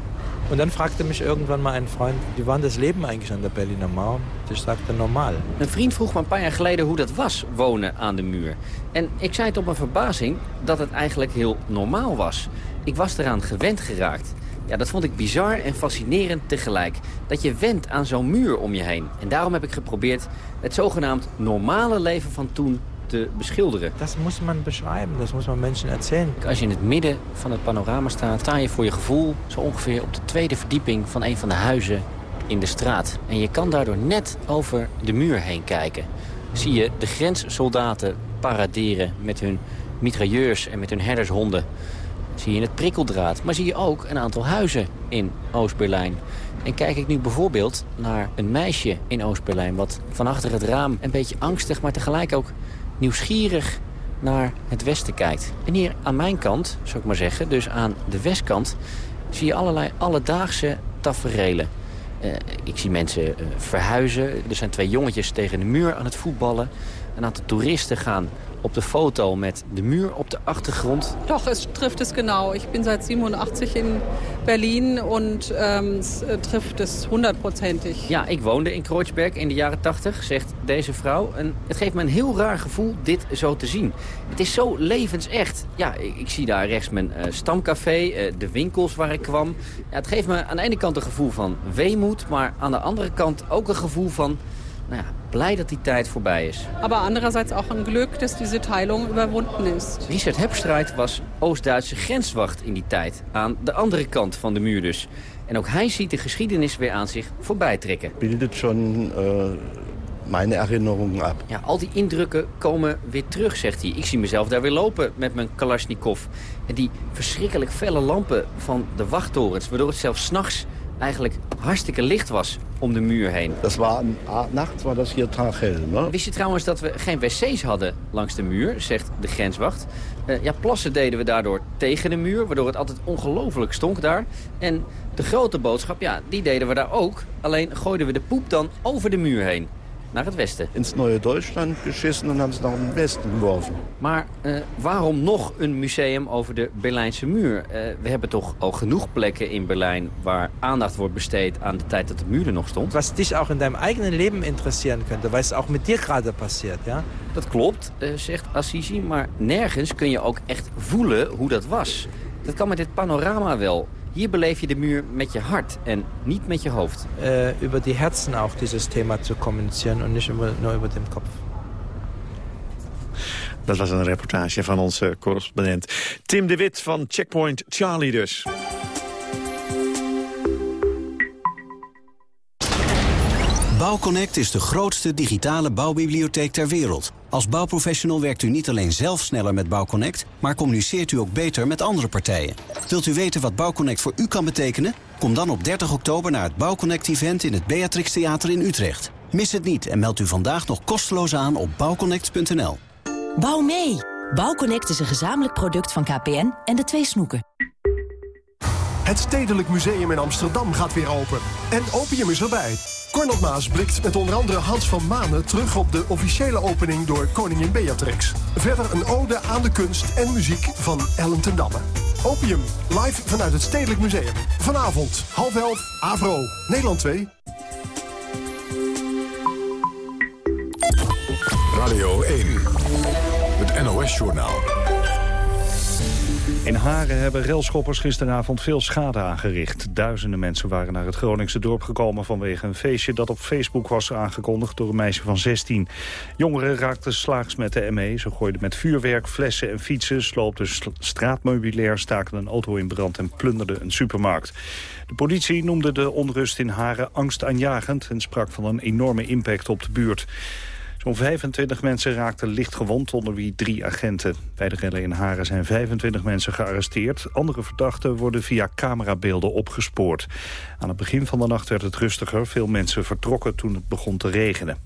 En dan fragte mich irgendwann mal ein Freund, wie war das Leben eigentlich an der Berliner Mauer? Ich sagte normaal. Een vriend vroeg me een paar jaar geleden hoe dat was, wonen aan de muur. En ik zei tot mijn verbazing dat het eigenlijk heel normaal was. Ik was eraan gewend geraakt. Ja, dat vond ik bizar en fascinerend tegelijk. Dat je went aan zo'n muur om je heen. En daarom heb ik geprobeerd het zogenaamd normale leven van toen te beschilderen. Dat moet man beschrijven, dat moet man mensen erzählen. Als je in het midden van het panorama staat, sta je voor je gevoel zo ongeveer op de tweede verdieping van een van de huizen in de straat. En je kan daardoor net over de muur heen kijken. Zie je de grenssoldaten paraderen met hun mitrailleurs en met hun herdershonden zie je het prikkeldraad. Maar zie je ook een aantal huizen in Oost-Berlijn. En kijk ik nu bijvoorbeeld naar een meisje in Oost-Berlijn... wat van achter het raam een beetje angstig, maar tegelijk ook nieuwsgierig naar het westen kijkt. En hier aan mijn kant, zou ik maar zeggen, dus aan de westkant... zie je allerlei alledaagse taferelen. Uh, ik zie mensen uh, verhuizen. Er zijn twee jongetjes tegen de muur aan het voetballen. Een aantal toeristen gaan op de foto met de muur op de achtergrond. Doch, es trifft es genau. Ich bin seit 87 in Berlin und ähm, es trifft es hundertprozentig. Ja, ik woonde in Kreuzberg in de jaren 80, zegt deze vrouw. En het geeft me een heel raar gevoel dit zo te zien. Het is zo levensecht. Ja, ik, ik zie daar rechts mijn uh, stamcafé, de winkels waar ik kwam. Ja, het geeft me aan de ene kant een gevoel van weemoed, maar aan de andere kant ook een gevoel van nou ja, blij dat die tijd voorbij is. Maar anderzijds ook een geluk dat deze teilung überwunden is. Richard Hepstreit was Oost-Duitse grenswacht in die tijd. Aan de andere kant van de muur dus. En ook hij ziet de geschiedenis weer aan zich voorbij trekken. Bildet schon uh, mijn herinneringen ab. Ja, al die indrukken komen weer terug, zegt hij. Ik zie mezelf daar weer lopen met mijn Kalashnikov. En die verschrikkelijk felle lampen van de wachttorens... waardoor het zelfs s'nachts eigenlijk hartstikke licht was om de muur heen. Dat was nacht, was dat hier taghel. Ne? Wist je trouwens dat we geen wc's hadden langs de muur, zegt de grenswacht. Uh, ja, plassen deden we daardoor tegen de muur, waardoor het altijd ongelooflijk stonk daar. En de grote boodschap, ja, die deden we daar ook. Alleen gooiden we de poep dan over de muur heen. Naar het westen. Ins Neue Deutschland geschissen en hebben ze naar het westen geworfen. Maar uh, waarom nog een museum over de Berlijnse muur? Uh, we hebben toch al genoeg plekken in Berlijn waar aandacht wordt besteed aan de tijd dat de muur er nog stond. Was dich ook in deinem eigen leven interesseren könnte, weil es ook met dir gerade passiert, ja? Dat klopt, uh, zegt Assisi, maar nergens kun je ook echt voelen hoe dat was. Dat kan met dit panorama wel. Hier beleef je de muur met je hart en niet met je hoofd. Uh, über die Herzen auch dieses Thema zu kommunizieren und nicht über, nur über den Kopf. Dat was een reportage van onze correspondent Tim de Wit van Checkpoint Charlie dus. Bouwconnect is de grootste digitale bouwbibliotheek ter wereld. Als bouwprofessional werkt u niet alleen zelf sneller met Bouwconnect... maar communiceert u ook beter met andere partijen. Wilt u weten wat Bouwconnect voor u kan betekenen? Kom dan op 30 oktober naar het Bouwconnect-event in het Beatrix Theater in Utrecht. Mis het niet en meld u vandaag nog kosteloos aan op bouwconnect.nl. Bouw mee! Bouwconnect is een gezamenlijk product van KPN en de twee snoeken. Het Stedelijk Museum in Amsterdam gaat weer open. En opium is erbij. Cornel Maas blikt met onder andere Hans van Manen terug op de officiële opening door koningin Beatrix. Verder een ode aan de kunst en muziek van Ellen ten Damme. Opium, live vanuit het Stedelijk Museum. Vanavond, half elf, Avro, Nederland 2. Radio 1, het NOS-journaal. In Haren hebben railschoppers gisteravond veel schade aangericht. Duizenden mensen waren naar het Groningse dorp gekomen vanwege een feestje dat op Facebook was aangekondigd door een meisje van 16. Jongeren raakten slaags met de ME. Ze gooiden met vuurwerk, flessen en fietsen, sloopten straatmeubilair, staken een auto in brand en plunderden een supermarkt. De politie noemde de onrust in Haren angstaanjagend en sprak van een enorme impact op de buurt. Zo'n 25 mensen raakten licht gewond, onder wie drie agenten. Bij de rellen in Haren zijn 25 mensen gearresteerd. Andere verdachten worden via camerabeelden opgespoord. Aan het begin van de nacht werd het rustiger. Veel mensen vertrokken toen het begon te regenen.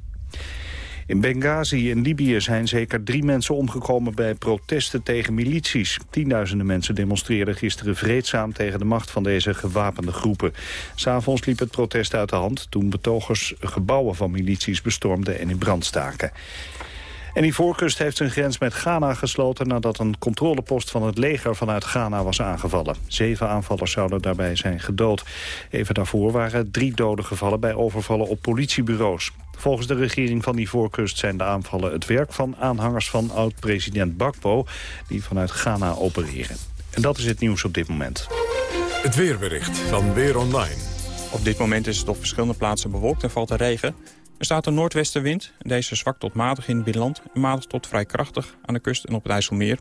In Benghazi in Libië zijn zeker drie mensen omgekomen bij protesten tegen milities. Tienduizenden mensen demonstreerden gisteren vreedzaam tegen de macht van deze gewapende groepen. S'avonds liep het protest uit de hand toen betogers gebouwen van milities bestormden en in brand staken. En Ivoorkust heeft zijn grens met Ghana gesloten... nadat een controlepost van het leger vanuit Ghana was aangevallen. Zeven aanvallers zouden daarbij zijn gedood. Even daarvoor waren drie doden gevallen bij overvallen op politiebureaus. Volgens de regering van Ivoorkust zijn de aanvallen het werk van aanhangers van oud-president Bakbo... die vanuit Ghana opereren. En dat is het nieuws op dit moment. Het weerbericht van Weer Online. Op dit moment is het op verschillende plaatsen bewolkt en valt er regen. Er staat een noordwestenwind. Deze zwakt tot matig in het binnenland en matig tot vrij krachtig aan de kust en op het IJsselmeer.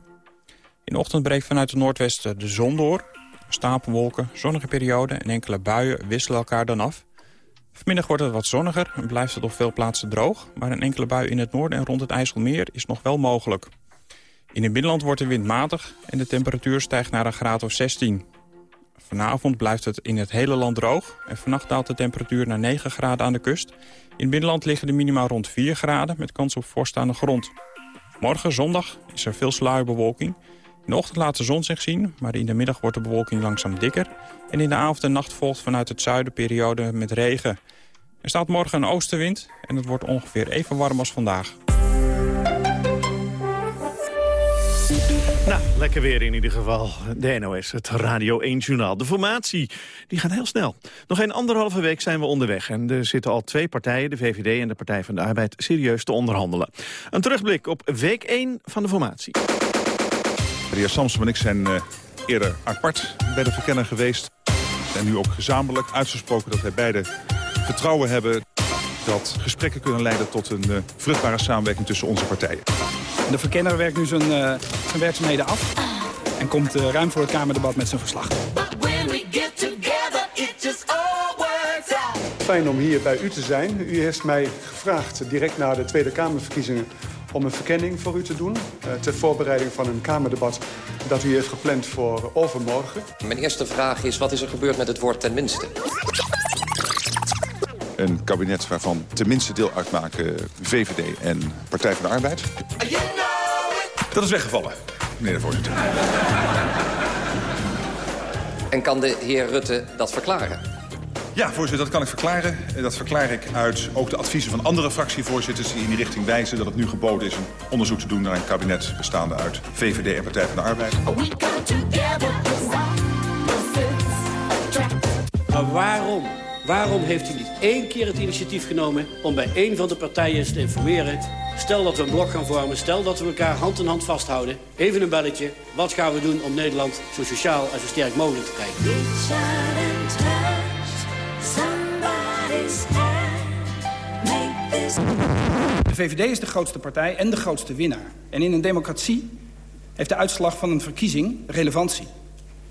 In de ochtend breekt vanuit het noordwesten de zon door. Stapelwolken, zonnige perioden en enkele buien wisselen elkaar dan af. Vanmiddag wordt het wat zonniger en blijft het op veel plaatsen droog... maar een enkele bui in het noorden en rond het IJsselmeer is nog wel mogelijk. In het binnenland wordt de wind matig en de temperatuur stijgt naar een graad of 16. Vanavond blijft het in het hele land droog en vannacht daalt de temperatuur naar 9 graden aan de kust. In het binnenland liggen de minima rond 4 graden met kans op vorst aan de grond. Morgen, zondag, is er veel sluierbewolking. In de ochtend laat de zon zich zien, maar in de middag wordt de bewolking langzaam dikker. En in de avond en nacht volgt vanuit het zuiden periode met regen. Er staat morgen een oostenwind en het wordt ongeveer even warm als vandaag. Nou, lekker weer in ieder geval. De NOS, het Radio 1-journaal. De formatie, die gaat heel snel. Nog een anderhalve week zijn we onderweg. En er zitten al twee partijen, de VVD en de Partij van de Arbeid... serieus te onderhandelen. Een terugblik op week 1 van de formatie. De heer en ik zijn uh, eerder apart bij de verkenner geweest. En nu ook gezamenlijk uitgesproken dat wij beide vertrouwen hebben... dat gesprekken kunnen leiden tot een uh, vruchtbare samenwerking tussen onze partijen. De verkenner werkt nu zijn, uh, zijn werkzaamheden af en komt uh, ruim voor het Kamerdebat met zijn verslag. Fijn om hier bij u te zijn. U heeft mij gevraagd direct na de Tweede Kamerverkiezingen om een verkenning voor u te doen. Uh, ter voorbereiding van een Kamerdebat dat u heeft gepland voor overmorgen. Mijn eerste vraag is, wat is er gebeurd met het woord tenminste? Een kabinet waarvan tenminste deel uitmaken VVD en Partij van de Arbeid. Dat is weggevallen, meneer de voorzitter. En kan de heer Rutte dat verklaren? Ja, voorzitter, dat kan ik verklaren. Dat verklaar ik uit ook de adviezen van andere fractievoorzitters... die in die richting wijzen dat het nu geboden is... een onderzoek te doen naar een kabinet bestaande uit VVD en Partij van de Arbeid. Maar waarom? Waarom heeft u niet één keer het initiatief genomen om bij één van de partijen eens te informeren? Stel dat we een blok gaan vormen, stel dat we elkaar hand in hand vasthouden. Even een belletje. Wat gaan we doen om Nederland zo sociaal en zo sterk mogelijk te krijgen? De VVD is de grootste partij en de grootste winnaar. En in een democratie heeft de uitslag van een verkiezing relevantie.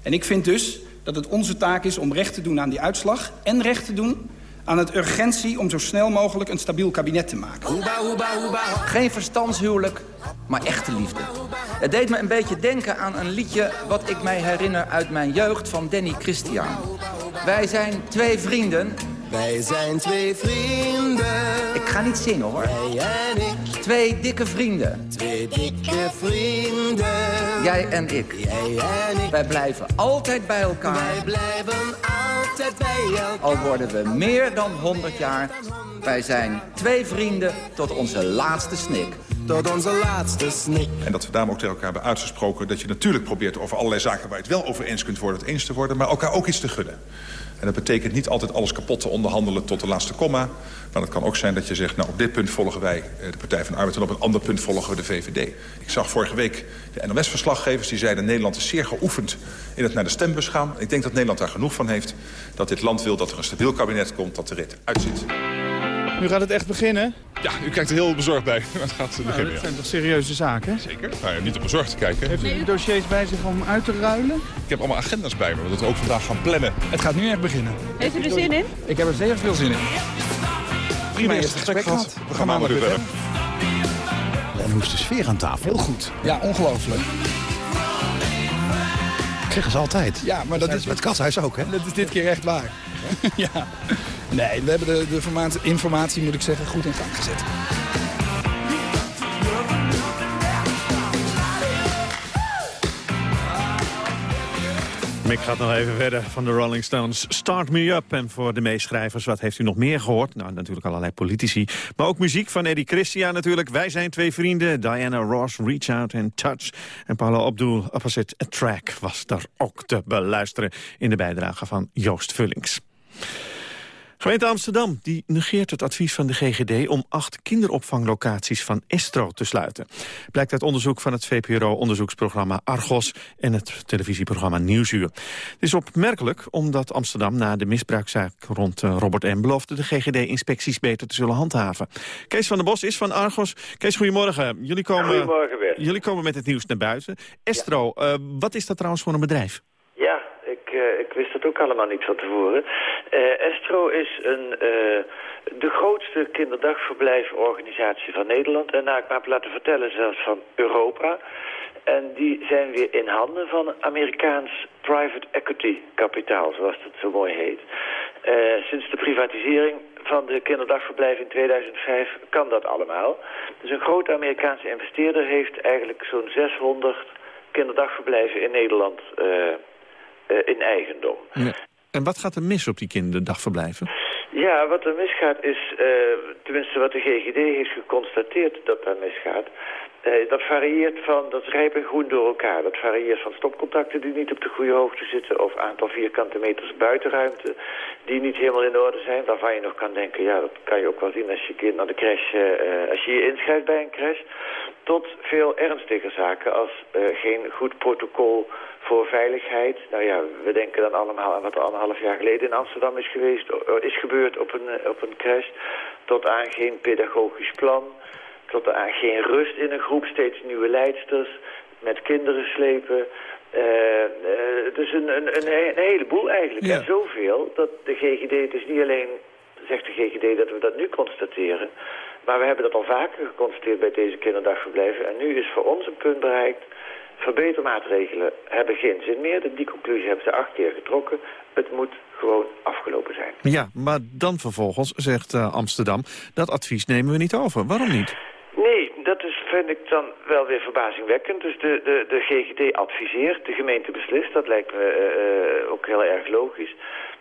En ik vind dus dat het onze taak is om recht te doen aan die uitslag... en recht te doen aan het urgentie om zo snel mogelijk een stabiel kabinet te maken. Geen verstandshuwelijk, maar echte liefde. Het deed me een beetje denken aan een liedje wat ik mij herinner uit mijn jeugd van Danny Christian. Wij zijn twee vrienden. Wij zijn twee vrienden. Ik ga niet zingen hoor. Jij en ik. Twee dikke vrienden. Twee dikke vrienden. Jij en ik. Jij en ik. Wij blijven altijd bij elkaar. Wij blijven altijd bij elkaar. Al worden we meer dan 100 jaar. Wij zijn twee vrienden tot onze laatste snik. Tot onze laatste snik. En dat we daarom ook tegen elkaar hebben uitgesproken... dat je natuurlijk probeert over allerlei zaken waar je het wel over eens kunt worden... het eens te worden, maar elkaar ook iets te gunnen. En dat betekent niet altijd alles kapot te onderhandelen tot de laatste komma. Maar het kan ook zijn dat je zegt, nou op dit punt volgen wij de Partij van de Arbeid... en op een ander punt volgen we de VVD. Ik zag vorige week de NOS-verslaggevers die zeiden... Nederland is zeer geoefend in het naar de stembus gaan. Ik denk dat Nederland daar genoeg van heeft. Dat dit land wil dat er een stabiel kabinet komt, dat de rit uitziet. Nu gaat het echt beginnen? Ja, u kijkt er heel bezorgd bij. Het gaat Nou, beginnen, dat ja. zijn toch serieuze zaken? Zeker. Nou ja, niet om bezorgd te kijken. Heeft u de dossiers bij zich om uit te ruilen? Ik heb allemaal agendas bij me, dat we ook vandaag gaan plannen. Het gaat nu echt beginnen. Heeft u er zin in? Ik heb er zeer veel zin in. Prima eerste gesprek gehad. We gaan maandag weer verder. En hoe is de sfeer aan tafel? Heel goed. Ja, ongelooflijk. Zeggen ze altijd. Ja, maar dat is... Het Katshuis ook, hè? Dat is dit keer echt waar. ja. Nee, we hebben de, de informatie, informatie, moet ik zeggen, goed in gang gezet. Mick gaat nog even verder van de Rolling Stones. Start Me Up. En voor de meeschrijvers, wat heeft u nog meer gehoord? Nou, natuurlijk allerlei politici. Maar ook muziek van Eddie Christian natuurlijk. Wij zijn twee vrienden. Diana Ross, Reach Out and Touch. En Paula Abdul, Opposite Track, was daar ook te beluisteren... in de bijdrage van Joost Vullings. Gemeente Amsterdam die negeert het advies van de GGD... om acht kinderopvanglocaties van Estro te sluiten. Blijkt uit onderzoek van het VPRO-onderzoeksprogramma Argos... en het televisieprogramma Nieuwsuur. Het is opmerkelijk omdat Amsterdam na de misbruikzaak rond eh, Robert M. beloofde... de GGD-inspecties beter te zullen handhaven. Kees van der Bos is van Argos. Kees, goedemorgen. Jullie komen, Goedemorgen, Bert. Jullie komen met het nieuws naar buiten. Estro, eh, wat is dat trouwens voor een bedrijf? Eh, ik wist het ook allemaal niet van tevoren. Eh, Estro is een, eh, de grootste kinderdagverblijforganisatie van Nederland. En nou, ik heb laten vertellen zelfs van Europa. En die zijn weer in handen van Amerikaans private equity kapitaal, zoals dat zo mooi heet. Sinds de privatisering van de kinderdagverblijven in 2005 kan dat allemaal. Dus een grote Amerikaanse investeerder heeft eigenlijk zo'n 600 kinderdagverblijven in Nederland eh, in eigendom. Ja. En wat gaat er mis op die kinderdagverblijven? Ja, wat er misgaat is, eh, tenminste wat de GGD heeft geconstateerd dat daar misgaat, eh, dat varieert van, dat is rijp en groen door elkaar. Dat varieert van stopcontacten die niet op de goede hoogte zitten of aantal vierkante meters buitenruimte die niet helemaal in orde zijn. Waarvan je nog kan denken, ja dat kan je ook wel zien als je kind naar de crash, eh, eh, als je je inschrijft bij een crash. Tot veel ernstiger zaken als geen goed protocol voor veiligheid. Nou ja, we denken dan allemaal aan wat er anderhalf jaar geleden in Amsterdam is geweest, is gebeurd op een, op een crash. Tot aan geen pedagogisch plan, tot aan geen rust in een groep, steeds nieuwe leidsters, met kinderen slepen. Eh, eh, dus een, een, een, he- een heleboel eigenlijk. Ja. En zoveel dat de GGD, het is niet alleen, zegt de GGD, dat we dat nu constateren. Maar we hebben dat al vaker geconstateerd bij deze kinderdagverblijven. En nu is voor ons een punt bereikt. Verbetermaatregelen hebben geen zin meer. Die conclusie hebben ze acht keer getrokken. Het moet gewoon afgelopen zijn. Ja, maar dan vervolgens zegt eh, Amsterdam... dat advies nemen we niet over. Waarom niet? Nee, dat is, vind ik dan wel weer verbazingwekkend. Dus de, de, de GGD adviseert, de gemeente beslist. Dat lijkt me eh, eh, ook heel erg logisch.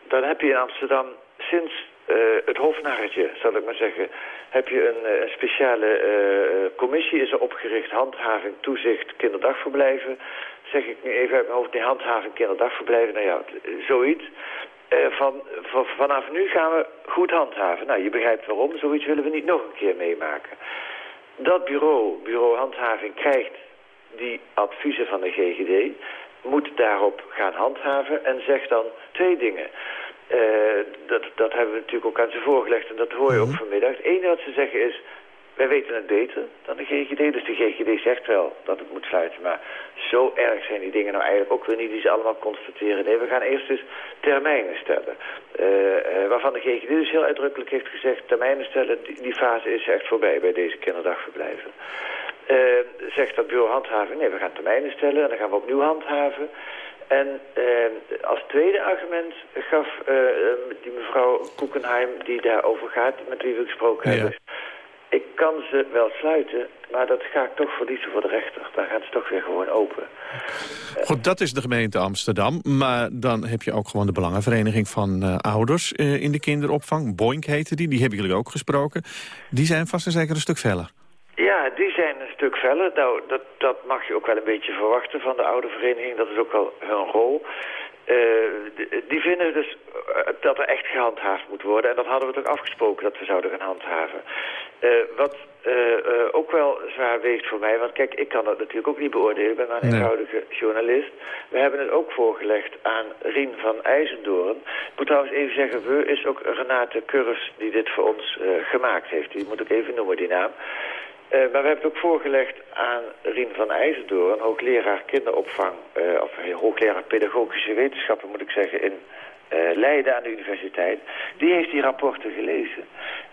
Dan heb je in Amsterdam sinds uh, het hofnarretje, zal ik maar zeggen, heb je een, speciale commissie is er opgericht, handhaving, toezicht, kinderdagverblijven. Zeg ik nu even uit mijn hoofd, nee, handhaving, kinderdagverblijven, nou ja, zoiets. van, vanaf nu gaan we goed handhaven. Nou, je begrijpt waarom, zoiets willen we niet nog een keer meemaken. Dat bureau, bureau handhaving, krijgt die adviezen van de GGD, moet daarop gaan handhaven en zegt dan twee dingen. Uh, dat, dat hebben we natuurlijk ook aan ze voorgelegd en dat hoor je ook Mhm. vanmiddag. Het ene wat ze zeggen is, wij weten het beter dan de GGD. Dus de GGD zegt wel dat het moet sluiten. Maar zo erg zijn die dingen nou eigenlijk ook weer niet die ze allemaal constateren. Nee, we gaan eerst dus termijnen stellen. Uh, uh, waarvan de GGD dus heel uitdrukkelijk heeft gezegd... termijnen stellen, die, die fase is echt voorbij bij deze kinderdagverblijven. Uh, zegt dat bureau handhaving, nee, we gaan termijnen stellen... en dan gaan we opnieuw handhaven... En als tweede argument gaf uh, die mevrouw Koekenheim die daarover gaat, met wie we gesproken Ja. hebben. Ik kan ze wel sluiten, maar dat ga ik toch verliezen voor de rechter. Dan gaan ze toch weer gewoon open. Goed, dat is de gemeente Amsterdam. Maar dan heb je ook gewoon de Belangenvereniging van uh, Ouders uh, in de kinderopvang. Boink heette die, die hebben jullie ook gesproken. Die zijn vast en zeker een stuk feller. Ja, die zijn een stuk feller. Nou, dat, dat mag je ook wel een beetje verwachten van de oude vereniging. Dat is ook wel hun rol. Uh, die vinden dus dat er echt gehandhaafd moet worden. En dat hadden we toch afgesproken dat we zouden gaan handhaven. Uh, wat ook wel zwaar weegt voor mij, want kijk, ik kan dat natuurlijk ook niet beoordelen. Ik ben maar een Nee. eenvoudige journalist. We hebben het ook voorgelegd aan Rien van IJzendoorn. Ik moet trouwens even zeggen, we is ook Renate Kurfs die dit voor ons gemaakt heeft. Die moet ik even noemen, die naam. Uh, maar we hebben het ook voorgelegd aan Rien van IJzendoorn, hoogleraar kinderopvang, uh, of hoogleraar pedagogische wetenschappen moet ik zeggen, in Leiden aan de universiteit. Die heeft die rapporten gelezen.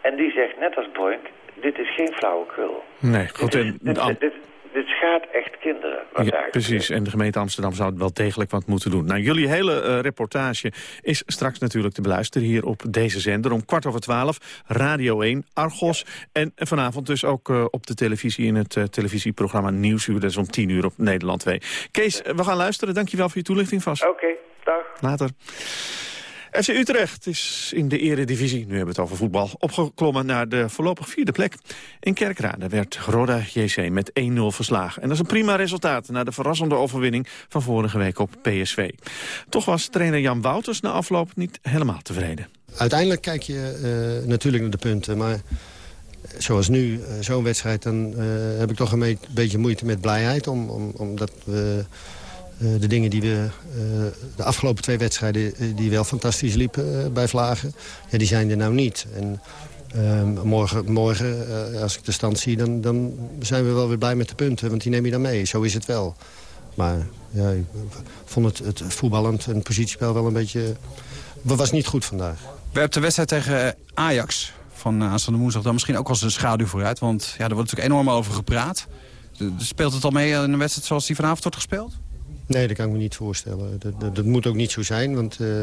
En die zegt, net als Boink, dit is geen flauwekul. Nee, goed. Dit, is- En, dit, Am- dit, dit schaadt echt kinderen. Ja, precies, en de gemeente Amsterdam zou het wel degelijk wat moeten doen. Nou, jullie hele eh, reportage is straks natuurlijk te beluisteren hier op deze zender. Om kwart over twaalf, Radio 1, Argos. En vanavond dus ook eh, op de televisie in het eh, televisieprogramma Nieuwsuur. Dat is om tien uur op Nederland 2. Kees, we gaan luisteren. Dankjewel voor je toelichting vast. Oké, dag. Later. FC Utrecht is in de eredivisie, nu hebben we het over voetbal... opgeklommen naar de voorlopig vierde plek. In Kerkrade werd Roda JC met 1-0 verslagen. En dat is een prima resultaat na de verrassende overwinning... van vorige week op PSV. Toch was trainer Jan Wouters na afloop niet helemaal tevreden. Uiteindelijk kijk je eh, natuurlijk naar de punten, maar zoals nu, eh, zo'n wedstrijd... dan eh, heb ik toch een beetje moeite met blijheid, om, om, omdat we de dingen die we eh, de afgelopen twee wedstrijden... eh, die wel fantastisch liepen eh, bij Vlagen, ja, die zijn er nou niet. En eh, morgen, morgen eh, als ik de stand zie, dan, dan zijn we wel weer blij met de punten, want die neem je dan mee. Zo is het wel. Maar ja, ik vond het, het voetballend en positiespel wel een beetje... was niet goed vandaag. We hebben de wedstrijd tegen eh, Ajax van eh, aanstaande woensdag dan misschien ook eens een schaduw vooruit. Want ja, er wordt natuurlijk enorm over gepraat. Speelt het al mee in een wedstrijd zoals die vanavond wordt gespeeld? Nee, dat kan ik me niet voorstellen. Dat, dat, moet ook niet zo zijn, want eh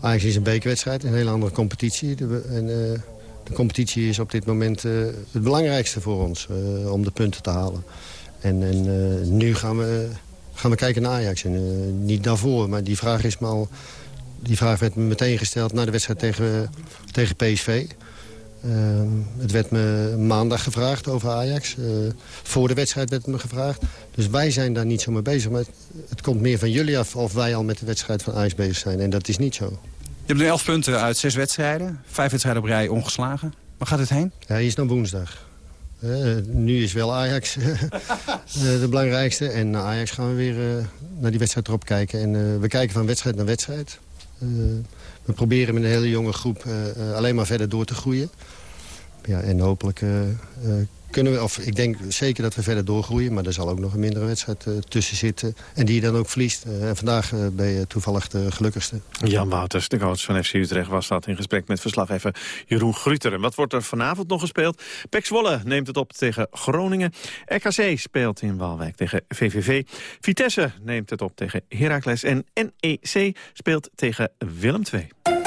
Ajax is een bekerwedstrijd, een hele andere competitie. De, en, eh, de competitie is op dit moment eh, het belangrijkste voor ons, om de punten te halen. En, en nu gaan we, gaan we kijken naar Ajax. En, niet daarvoor, maar die vraag, is al, die vraag werd me meteen gesteld na de wedstrijd tegen, tegen PSV. Ehm, het werd me maandag gevraagd over Ajax. Eh, voor de wedstrijd werd het me gevraagd. Dus wij zijn daar niet zo mee bezig. Maar het, het komt meer van jullie af of wij al met de wedstrijd van Ajax bezig zijn. En dat is niet zo. Je hebt nu elf punten uit zes wedstrijden. Vijf wedstrijden op rij ongeslagen. Waar gaat het heen? Ja, hij is dan woensdag. Eh, nu is wel Ajax eh, de belangrijkste. En na Ajax gaan we weer naar die wedstrijd erop kijken. En we kijken van wedstrijd naar wedstrijd. We proberen met een hele jonge groep eh, eh, alleen maar verder door te groeien. Ja, en hopelijk eh, kunnen we, of ik denk zeker dat we verder doorgroeien... maar er zal ook nog een mindere wedstrijd eh, tussen zitten. En die je dan ook verliest. Eh, en vandaag eh, ben je toevallig de gelukkigste. Jan Wouters, de coach van FC Utrecht, was dat in gesprek met verslaggever Jeroen Gruteren. Wat wordt er vanavond nog gespeeld? Pek Zwolle neemt het op tegen Groningen. RKC speelt in Waalwijk tegen VVV. Vitesse neemt het op tegen Heracles. En NEC speelt tegen Willem II.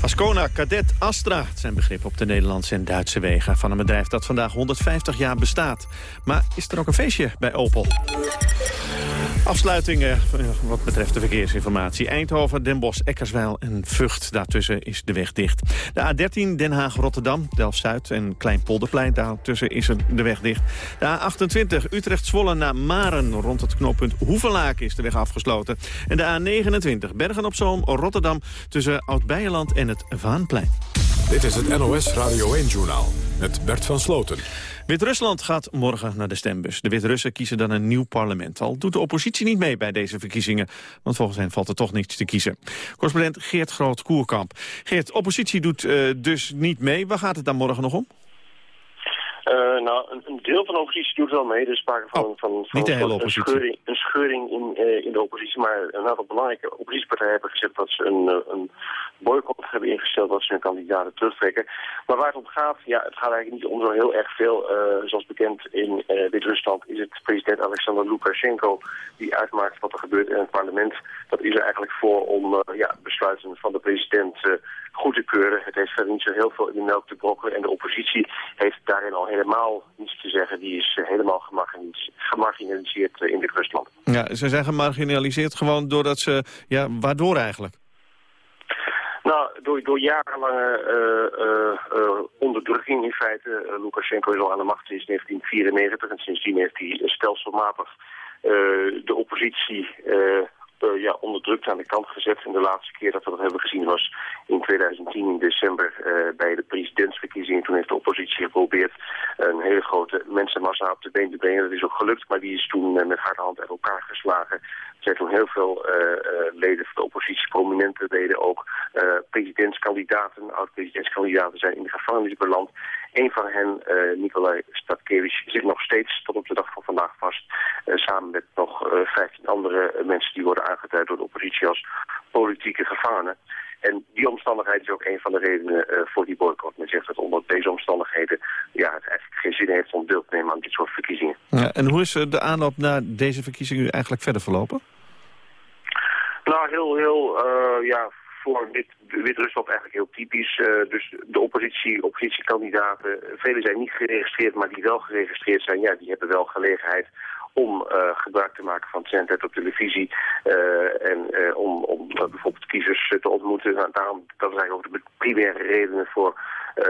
Ascona, Cadet, Astra. Het zijn begrippen op de Nederlandse en Duitse wegen... van een bedrijf dat vandaag 150 jaar bestaat. Maar is er ook een feestje bij Opel? Afsluiting eh, wat betreft de verkeersinformatie. Eindhoven, Den Bosch, Eckersweil en Vught. Daartussen is de weg dicht. De A13 Den Haag-Rotterdam, Delft-Zuid en Kleinpolderplein. Daartussen is de weg dicht. De A28 Utrecht-Zwolle naar Maren. Rond het knooppunt Hoevelaak is de weg afgesloten. En de A29 Bergen-op-Zoom, Rotterdam... tussen Oud-Beijerland en het Vaanplein. Dit is het NOS Radio 1-journaal met Bert van Sloten. Wit-Rusland gaat morgen naar de stembus. De Wit-Russen kiezen dan een nieuw parlement. Al doet de oppositie niet mee bij deze verkiezingen. Want volgens hen valt er toch niets te kiezen. Correspondent Geert Groot-Koerkamp. Geert, oppositie doet uh, dus niet mee. Waar gaat het dan morgen nog om? Uh, nou, een, een, deel van de oppositie doet wel mee. Er is sprake van, oh, van, van, niet de hele van een scheuring, een scheuring in, uh, in de oppositie. Maar een aantal belangrijke oppositiepartijen hebben gezegd dat ze een, uh, een boycott hebben ingesteld, dat ze hun kandidaten terugtrekken. Maar waar het om gaat, ja, het gaat eigenlijk niet om zo heel erg veel. zoals bekend in Wit-Rusland is het president Alexander Lukashenko die uitmaakt wat er gebeurt in het parlement. Dat is er eigenlijk voor om ja, besluiten van de president goed te keuren. Het heeft verder niet zo heel veel in de melk te brokken. En de oppositie heeft daarin al helemaal niets te zeggen. Die is helemaal gemarginaliseerd in dit Rusland. Ja, ze zijn gemarginaliseerd gewoon doordat ze... Ja, waardoor eigenlijk? Nou, door, jarenlange uh, uh, uh, onderdrukking in feite. Lukashenko is al aan de macht sinds 1994 en sindsdien heeft hij stelselmatig de oppositie ja, onderdrukt aan de kant gezet. En de laatste keer dat we dat hebben gezien was in 2010 in december bij de presidentsverkiezingen. Toen heeft de oppositie geprobeerd een hele grote mensenmassa op de been te brengen. Dat is ook gelukt, maar die is toen met harde hand uit elkaar geslagen. Zijn toen heel veel leden van de oppositie, prominente leden ook, presidentskandidaten, oud-presidentskandidaten zijn in de gevangenis beland. Een van hen, Nikolai Statkevich, zit nog steeds tot op de dag van vandaag vast. Samen met nog uh, 15 andere mensen die worden aangeduid door de oppositie als politieke gevangenen. En die omstandigheid is ook een van de redenen voor die boycott. Men zegt dat onder deze omstandigheden ja, het eigenlijk geen zin heeft om deel te nemen aan dit soort verkiezingen. Ja, en hoe is de aanloop naar deze verkiezingen eigenlijk verder verlopen? Nou, heel, heel, ja, voor Wit-Rusland eigenlijk heel typisch. Uh, dus de oppositie, oppositiekandidaten, velen zijn niet geregistreerd, maar die wel geregistreerd zijn, ja, die hebben wel gelegenheid om uh, gebruik te maken van zendtijd op televisie uh, en om, om bijvoorbeeld kiezers te ontmoeten. Nou, daarom, dat is eigenlijk ook de primaire redenen voor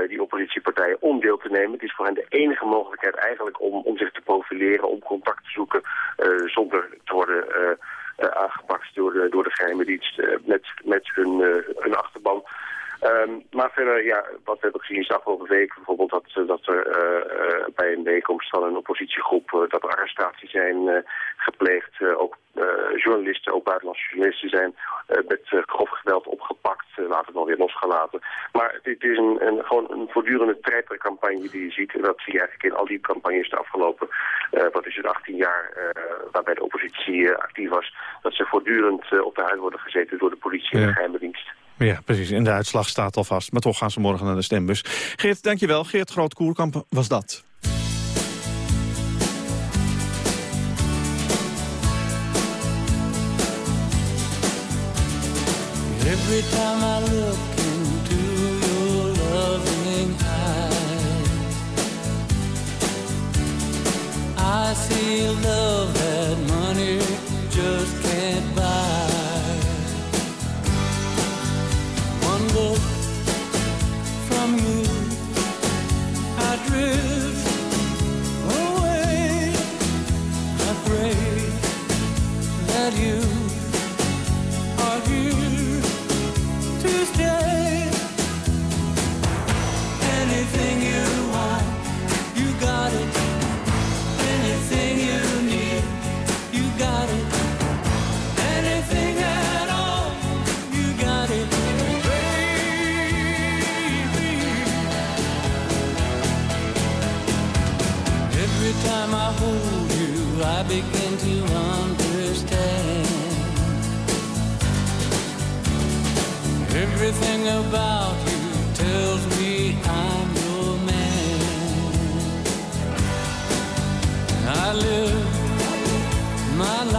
die oppositiepartijen om deel te nemen. Het is voor hen de enige mogelijkheid eigenlijk om, om zich te profileren, om contact te zoeken zonder te worden uh, aangepakt door de, door de geheime dienst met, met hun, hun achterban. Um, maar verder, ja, wat we hebben gezien is de afgelopen week bijvoorbeeld dat, dat er bij een bijeenkomst van een oppositiegroep dat er arrestaties zijn gepleegd. ook journalisten, ook buitenlandse journalisten zijn met grof geweld opgepakt, later wel weer losgelaten. Maar dit is een, een, gewoon een voortdurende treitercampagne die je ziet. En dat zie je eigenlijk in al die campagnes de afgelopen, wat is het, 18 jaar waarbij de oppositie actief was. Dat ze voortdurend op de huid worden gezeten door de politie en de geheime dienst. Ja, precies. En de uitslag staat al vast. Maar toch gaan ze morgen naar de stembus. Geert, dankjewel. Geert Groot-Koerkamp was dat. Every time I look into your loving eyes I love I begin to understand. Everything about you tells me I'm your man. I live my life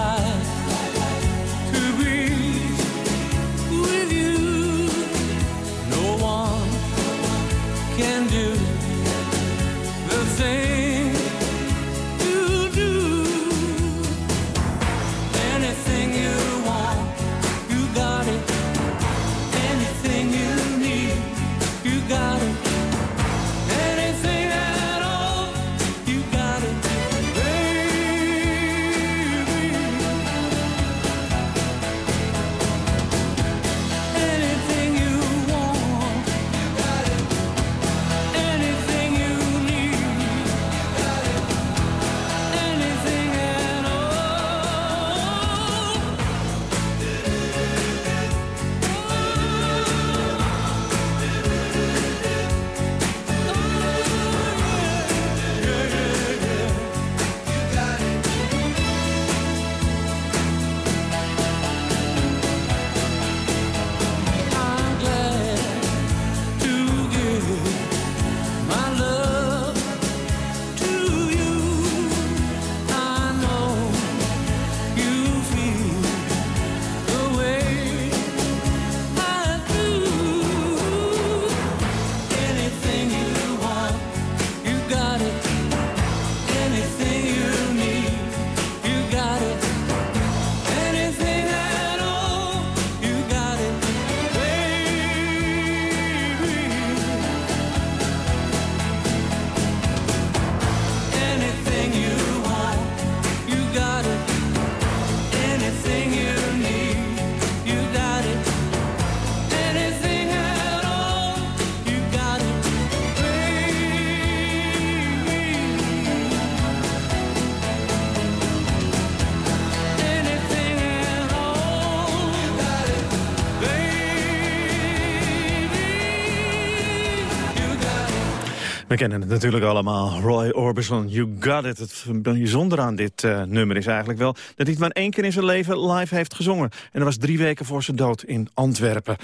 kennen het natuurlijk allemaal. Roy Orbison, You Got It. Het bijzondere aan dit eh, nummer is eigenlijk wel... dat hij het maar één keer in zijn leven live heeft gezongen. En dat was drie weken voor zijn dood in Antwerpen.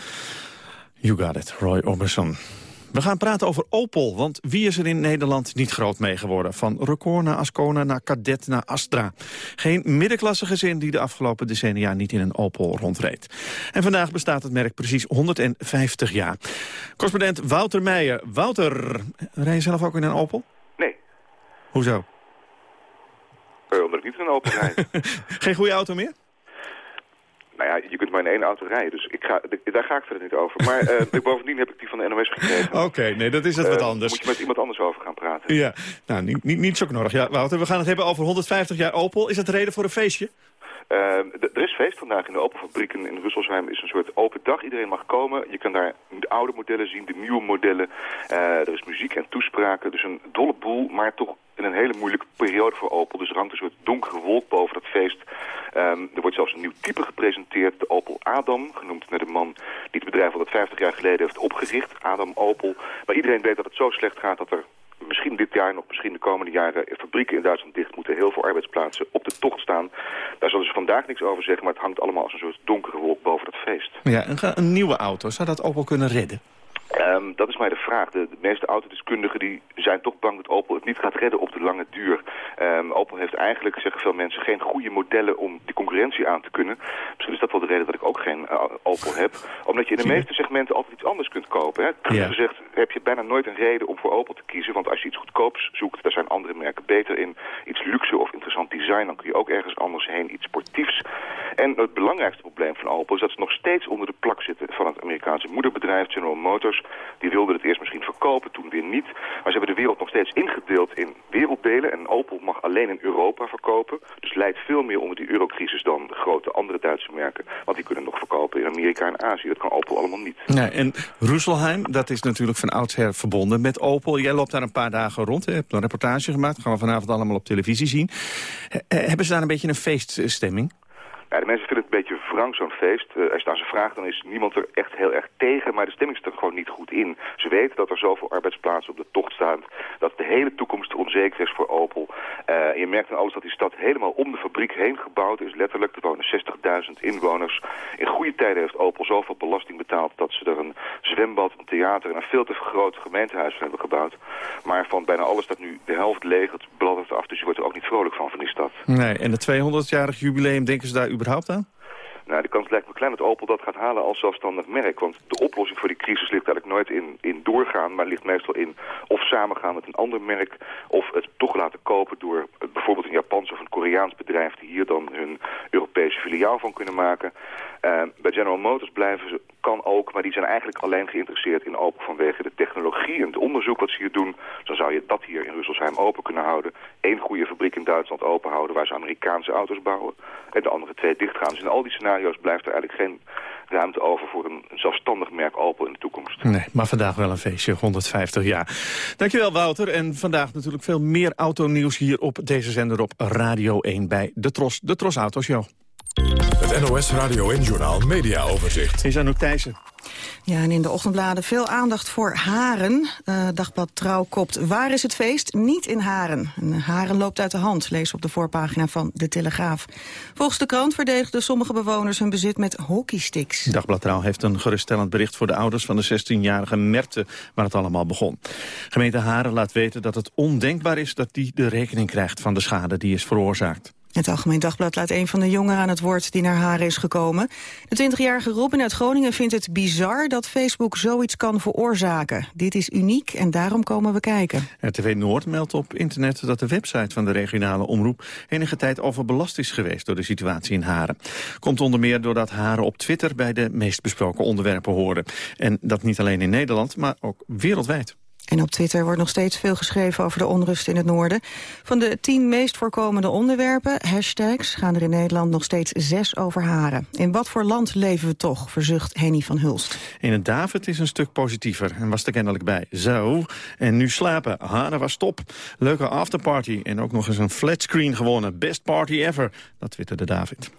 You Got It, Roy Orbison. We gaan praten over Opel, want wie is er in Nederland niet groot mee geworden? Van Record naar Ascona naar Cadet naar Astra. Geen middenklasse gezin die de afgelopen decennia niet in een Opel rondreed. En vandaag bestaat het merk precies 150 jaar. Correspondent Wouter Meijer. Wouter, rij je zelf ook in een Opel? Nee. Hoezo? Eh, omdat ik niet in een open rijd. Geen goede auto meer? Nou ja, je kunt maar in één auto rijden, dus ik ga, daar ga ik verder niet over. Maar eh, bovendien heb ik die van de NOS gekregen. Oké, nee, dat is het wat Eh, anders. moet je met iemand anders over gaan praten. Ja, nou, niet, niet, niet zo knorrig. Ja, Wouter, we gaan het hebben over 150 jaar Opel. Is dat de reden voor een feestje? Eh, er is feest vandaag in de Opel-fabrieken in Russelsheim. is een soort open dag. Iedereen mag komen. Je kan daar de oude modellen zien, de nieuwe modellen. Eh, er is muziek en toespraken. Dus een dolle boel, maar toch in een hele moeilijke periode voor Opel. Dus er hangt een soort donkere wolk boven dat feest. Ehm, er wordt zelfs een nieuw type gepresenteerd. De Opel Adam, genoemd naar de man die het bedrijf al dat 50 jaar geleden heeft opgericht. Adam Opel. Maar iedereen weet dat het zo slecht gaat dat er misschien dit jaar nog, misschien de komende jaren fabrieken in Duitsland dicht moeten. Heel veel arbeidsplaatsen op de tocht staan. Daar zullen ze vandaag niks over zeggen, maar het hangt allemaal als een soort donkere wolk boven dat feest. Ja, een, een nieuwe auto. Zou dat Opel kunnen redden? Ehm, dat is mij de vraag. De, de meeste autodeskundigen die zijn toch bang dat Opel het niet gaat redden op de lange duur. Ehm, Opel heeft eigenlijk, zeggen veel mensen, geen goede modellen om die concurrentie aan te kunnen. Misschien is dat wel de reden dat ik ook geen eh, Opel heb. Omdat je in de meeste segmenten altijd iets anders kunt kopen. Hè. Ja. gezegd heb je bijna nooit een reden om voor Opel te kiezen. Want als je iets goedkoops zoekt, daar zijn andere merken beter in. Iets luxe of interessant design, dan kun je ook ergens anders heen. Iets sportiefs. En het belangrijkste probleem van Opel is dat ze nog steeds onder de plak zitten van het Amerikaanse moederbedrijf General Motors. Die wilden het eerst misschien verkopen, toen weer niet. Maar ze hebben de wereld nog steeds ingedeeld in werelddelen. En Opel mag alleen in Europa verkopen. Dus leidt veel meer onder die eurocrisis dan de grote andere Duitse merken. Want die kunnen nog verkopen in Amerika en Azië. Dat kan Opel allemaal niet. Nee, en Rüsselheim, dat is natuurlijk van oudsher verbonden met Opel. Jij loopt daar een paar dagen rond, hè, hebt een reportage gemaakt. gaan we vanavond allemaal op televisie zien. Hebben ze daar een beetje een feeststemming? Ja, de mensen vinden het een beetje wrang, zo'n feest. Eh, als je aan ze vraagt, dan is niemand er echt heel erg tegen. Maar de stemming zit er gewoon niet goed in. Ze weten dat er zoveel arbeidsplaatsen op de tocht staan. Dat de hele toekomst onzeker is voor Opel. Eh, je merkt dan alles dat die stad helemaal om de fabriek heen gebouwd is. Letterlijk, er wonen 60.000 inwoners. In goede tijden heeft Opel zoveel belasting betaald... dat ze er een zwembad, een theater en een veel te groot gemeentehuis van hebben gebouwd. Maar van bijna alles staat nu de helft leeg. Het bladdert af, dus je wordt er ook niet vrolijk van, van die stad. Nee, en het 200-jarig jubileum, denken ze daar überhaupt aan? Nou, de kans lijkt me klein dat Opel dat gaat halen als zelfstandig merk. Want de oplossing voor die crisis ligt eigenlijk nooit in, in doorgaan... maar ligt meestal in of samengaan met een ander merk... of het toch laten kopen door bijvoorbeeld een Japans of een Koreaans bedrijf... die hier dan hun Europese filiaal van kunnen maken. Eh, bij General Motors blijven ze, kan ook... maar die zijn eigenlijk alleen geïnteresseerd in Opel... vanwege de technologie en het onderzoek wat ze hier doen. Dan zou je dat hier in Rüsselsheim open kunnen houden. Eén goede fabriek in Duitsland open houden... waar ze Amerikaanse auto's bouwen. En de andere twee dichtgaan. Dus in al die scenario's blijft er eigenlijk geen ruimte over... voor een, een zelfstandig merk Opel in de toekomst. Nee, maar vandaag wel een feestje, 150 jaar. Dankjewel Wouter. En vandaag natuurlijk veel meer autonieuws hier op deze zender op Radio 1 bij De Tros, De Tros Autoshow. Het NOS Radio en Journaal Media Overzicht. Is Anouk Thijssen. Ja, en in de ochtendbladen veel aandacht voor Haren. Eh, Dagblad Trouw kopt Waar is het feest? Niet in Haren. En Haren loopt uit de hand, lees op de voorpagina van De Telegraaf. Volgens de krant verdedigden sommige bewoners hun bezit met hockeysticks. Dagblad Trouw heeft een geruststellend bericht voor de ouders van de 16-jarige Merten, waar het allemaal begon. Gemeente Haren laat weten dat het ondenkbaar is dat die de rekening krijgt van de schade die is veroorzaakt. Het Algemeen Dagblad laat een van de jongeren aan het woord die naar Haren is gekomen. De 20-jarige Robin uit Groningen vindt het bizar dat Facebook zoiets kan veroorzaken. Dit is uniek en daarom komen we kijken. RTV Noord meldt op internet dat de website van de regionale omroep enige tijd overbelast is geweest door de situatie in Haren. Komt onder meer doordat Haren op Twitter bij de meest besproken onderwerpen hoorde. En dat niet alleen in Nederland, maar ook wereldwijd. En op Twitter wordt nog steeds veel geschreven over de onrust in het noorden. Van de tien meest voorkomende onderwerpen, hashtags, gaan er in Nederland nog steeds zes over haren. In wat voor land leven we toch, verzucht Henny van Hulst. In het David is een stuk positiever en was er kennelijk bij. Zo, en nu slapen. Haren was top. Leuke afterparty en ook nog eens een flatscreen gewonnen. Best party ever. Dat twitterde David.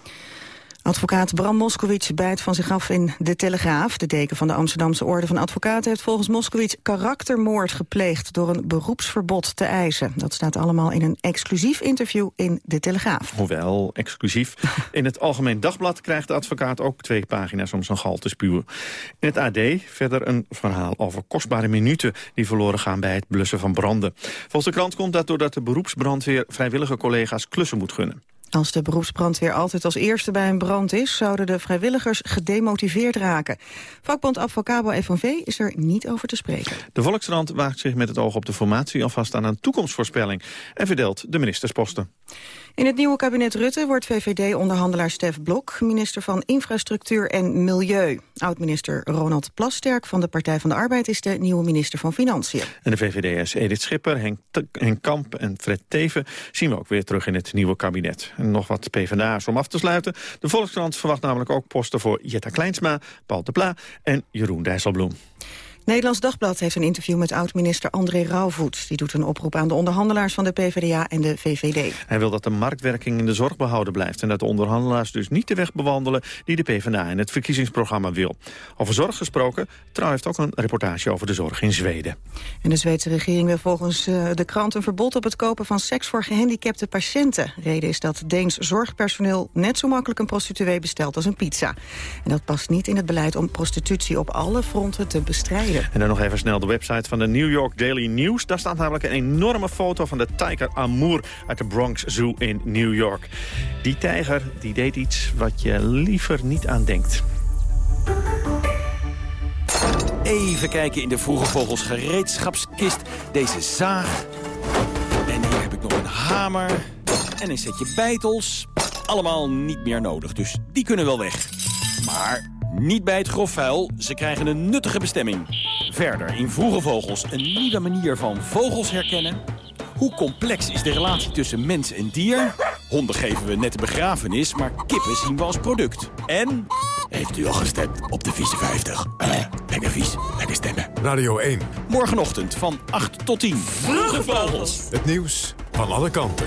Advocaat Bram Moskowitz bijt van zich af in De Telegraaf. De deken van de Amsterdamse Orde van Advocaten heeft volgens Moskowitz karaktermoord gepleegd door een beroepsverbod te eisen. Dat staat allemaal in een exclusief interview in De Telegraaf. Hoewel, exclusief. In het Algemeen Dagblad krijgt de advocaat ook twee pagina's om zijn gal te spuwen. In het AD verder een verhaal over kostbare minuten die verloren gaan bij het blussen van branden. Volgens de krant komt dat doordat de beroepsbrandweer vrijwillige collega's klussen moet gunnen. Als de beroepsbrandweer altijd als eerste bij een brand is... zouden de vrijwilligers gedemotiveerd raken. Vakbond Advocabo FNV is er niet over te spreken. De Volkskrant waagt zich met het oog op de formatie alvast aan een toekomstvoorspelling en verdeelt de ministersposten. In het nieuwe kabinet Rutte wordt VVD-onderhandelaar Stef Blok... minister van Infrastructuur en Milieu. Oud-minister Ronald Plasterk van de Partij van de Arbeid... is de nieuwe minister van Financiën. En de VVD'ers Edith Schipper, Henk, Henk Kamp en Fred Teven... zien we ook weer terug in het nieuwe kabinet. En nog wat PvdA's om af te sluiten. De Volkskrant verwacht namelijk ook posten voor Jetta Kleinsma... Paul de Pla en Jeroen Dijsselbloem. Nederlands Dagblad heeft een interview met oud-minister André Rauwvoet. Die doet een oproep aan de onderhandelaars van de PvdA en de VVD. Hij wil dat de marktwerking in de zorg behouden blijft... en dat de onderhandelaars dus niet de weg bewandelen... die de PvdA in het verkiezingsprogramma wil. Over zorg gesproken, Trouw heeft ook een reportage over de zorg in Zweden. En de Zweedse regering wil volgens uh, de krant een verbod op het kopen van seks voor gehandicapte patiënten. Reden is dat Deens zorgpersoneel net zo makkelijk een prostituee bestelt als een pizza. En dat past niet in het beleid om prostitutie op alle fronten te bestrijden. En dan nog even snel de website van de New York Daily News. Daar staat namelijk een enorme foto van de tijger Amour uit de Bronx Zoo in New York. Die tijger die deed iets wat je liever niet aan denkt. Even kijken in de Vroege Vogels gereedschapskist. Deze zaag. En hier heb ik nog een hamer. En een setje beitels. Allemaal niet meer nodig, dus die kunnen wel weg. Maar niet bij het grof vuil, ze krijgen een nuttige bestemming. Verder in Vroege Vogels een nieuwe manier van vogels herkennen. Hoe complex is de relatie tussen mens en dier? Honden geven we net de begrafenis, maar kippen zien we als product. En... Heeft u al gestemd op de vieze 50? Eh, lekker vies, lekker stemmen. Radio 1. Morgenochtend van 8 tot 10. Vroege Vogels. Het nieuws van alle kanten.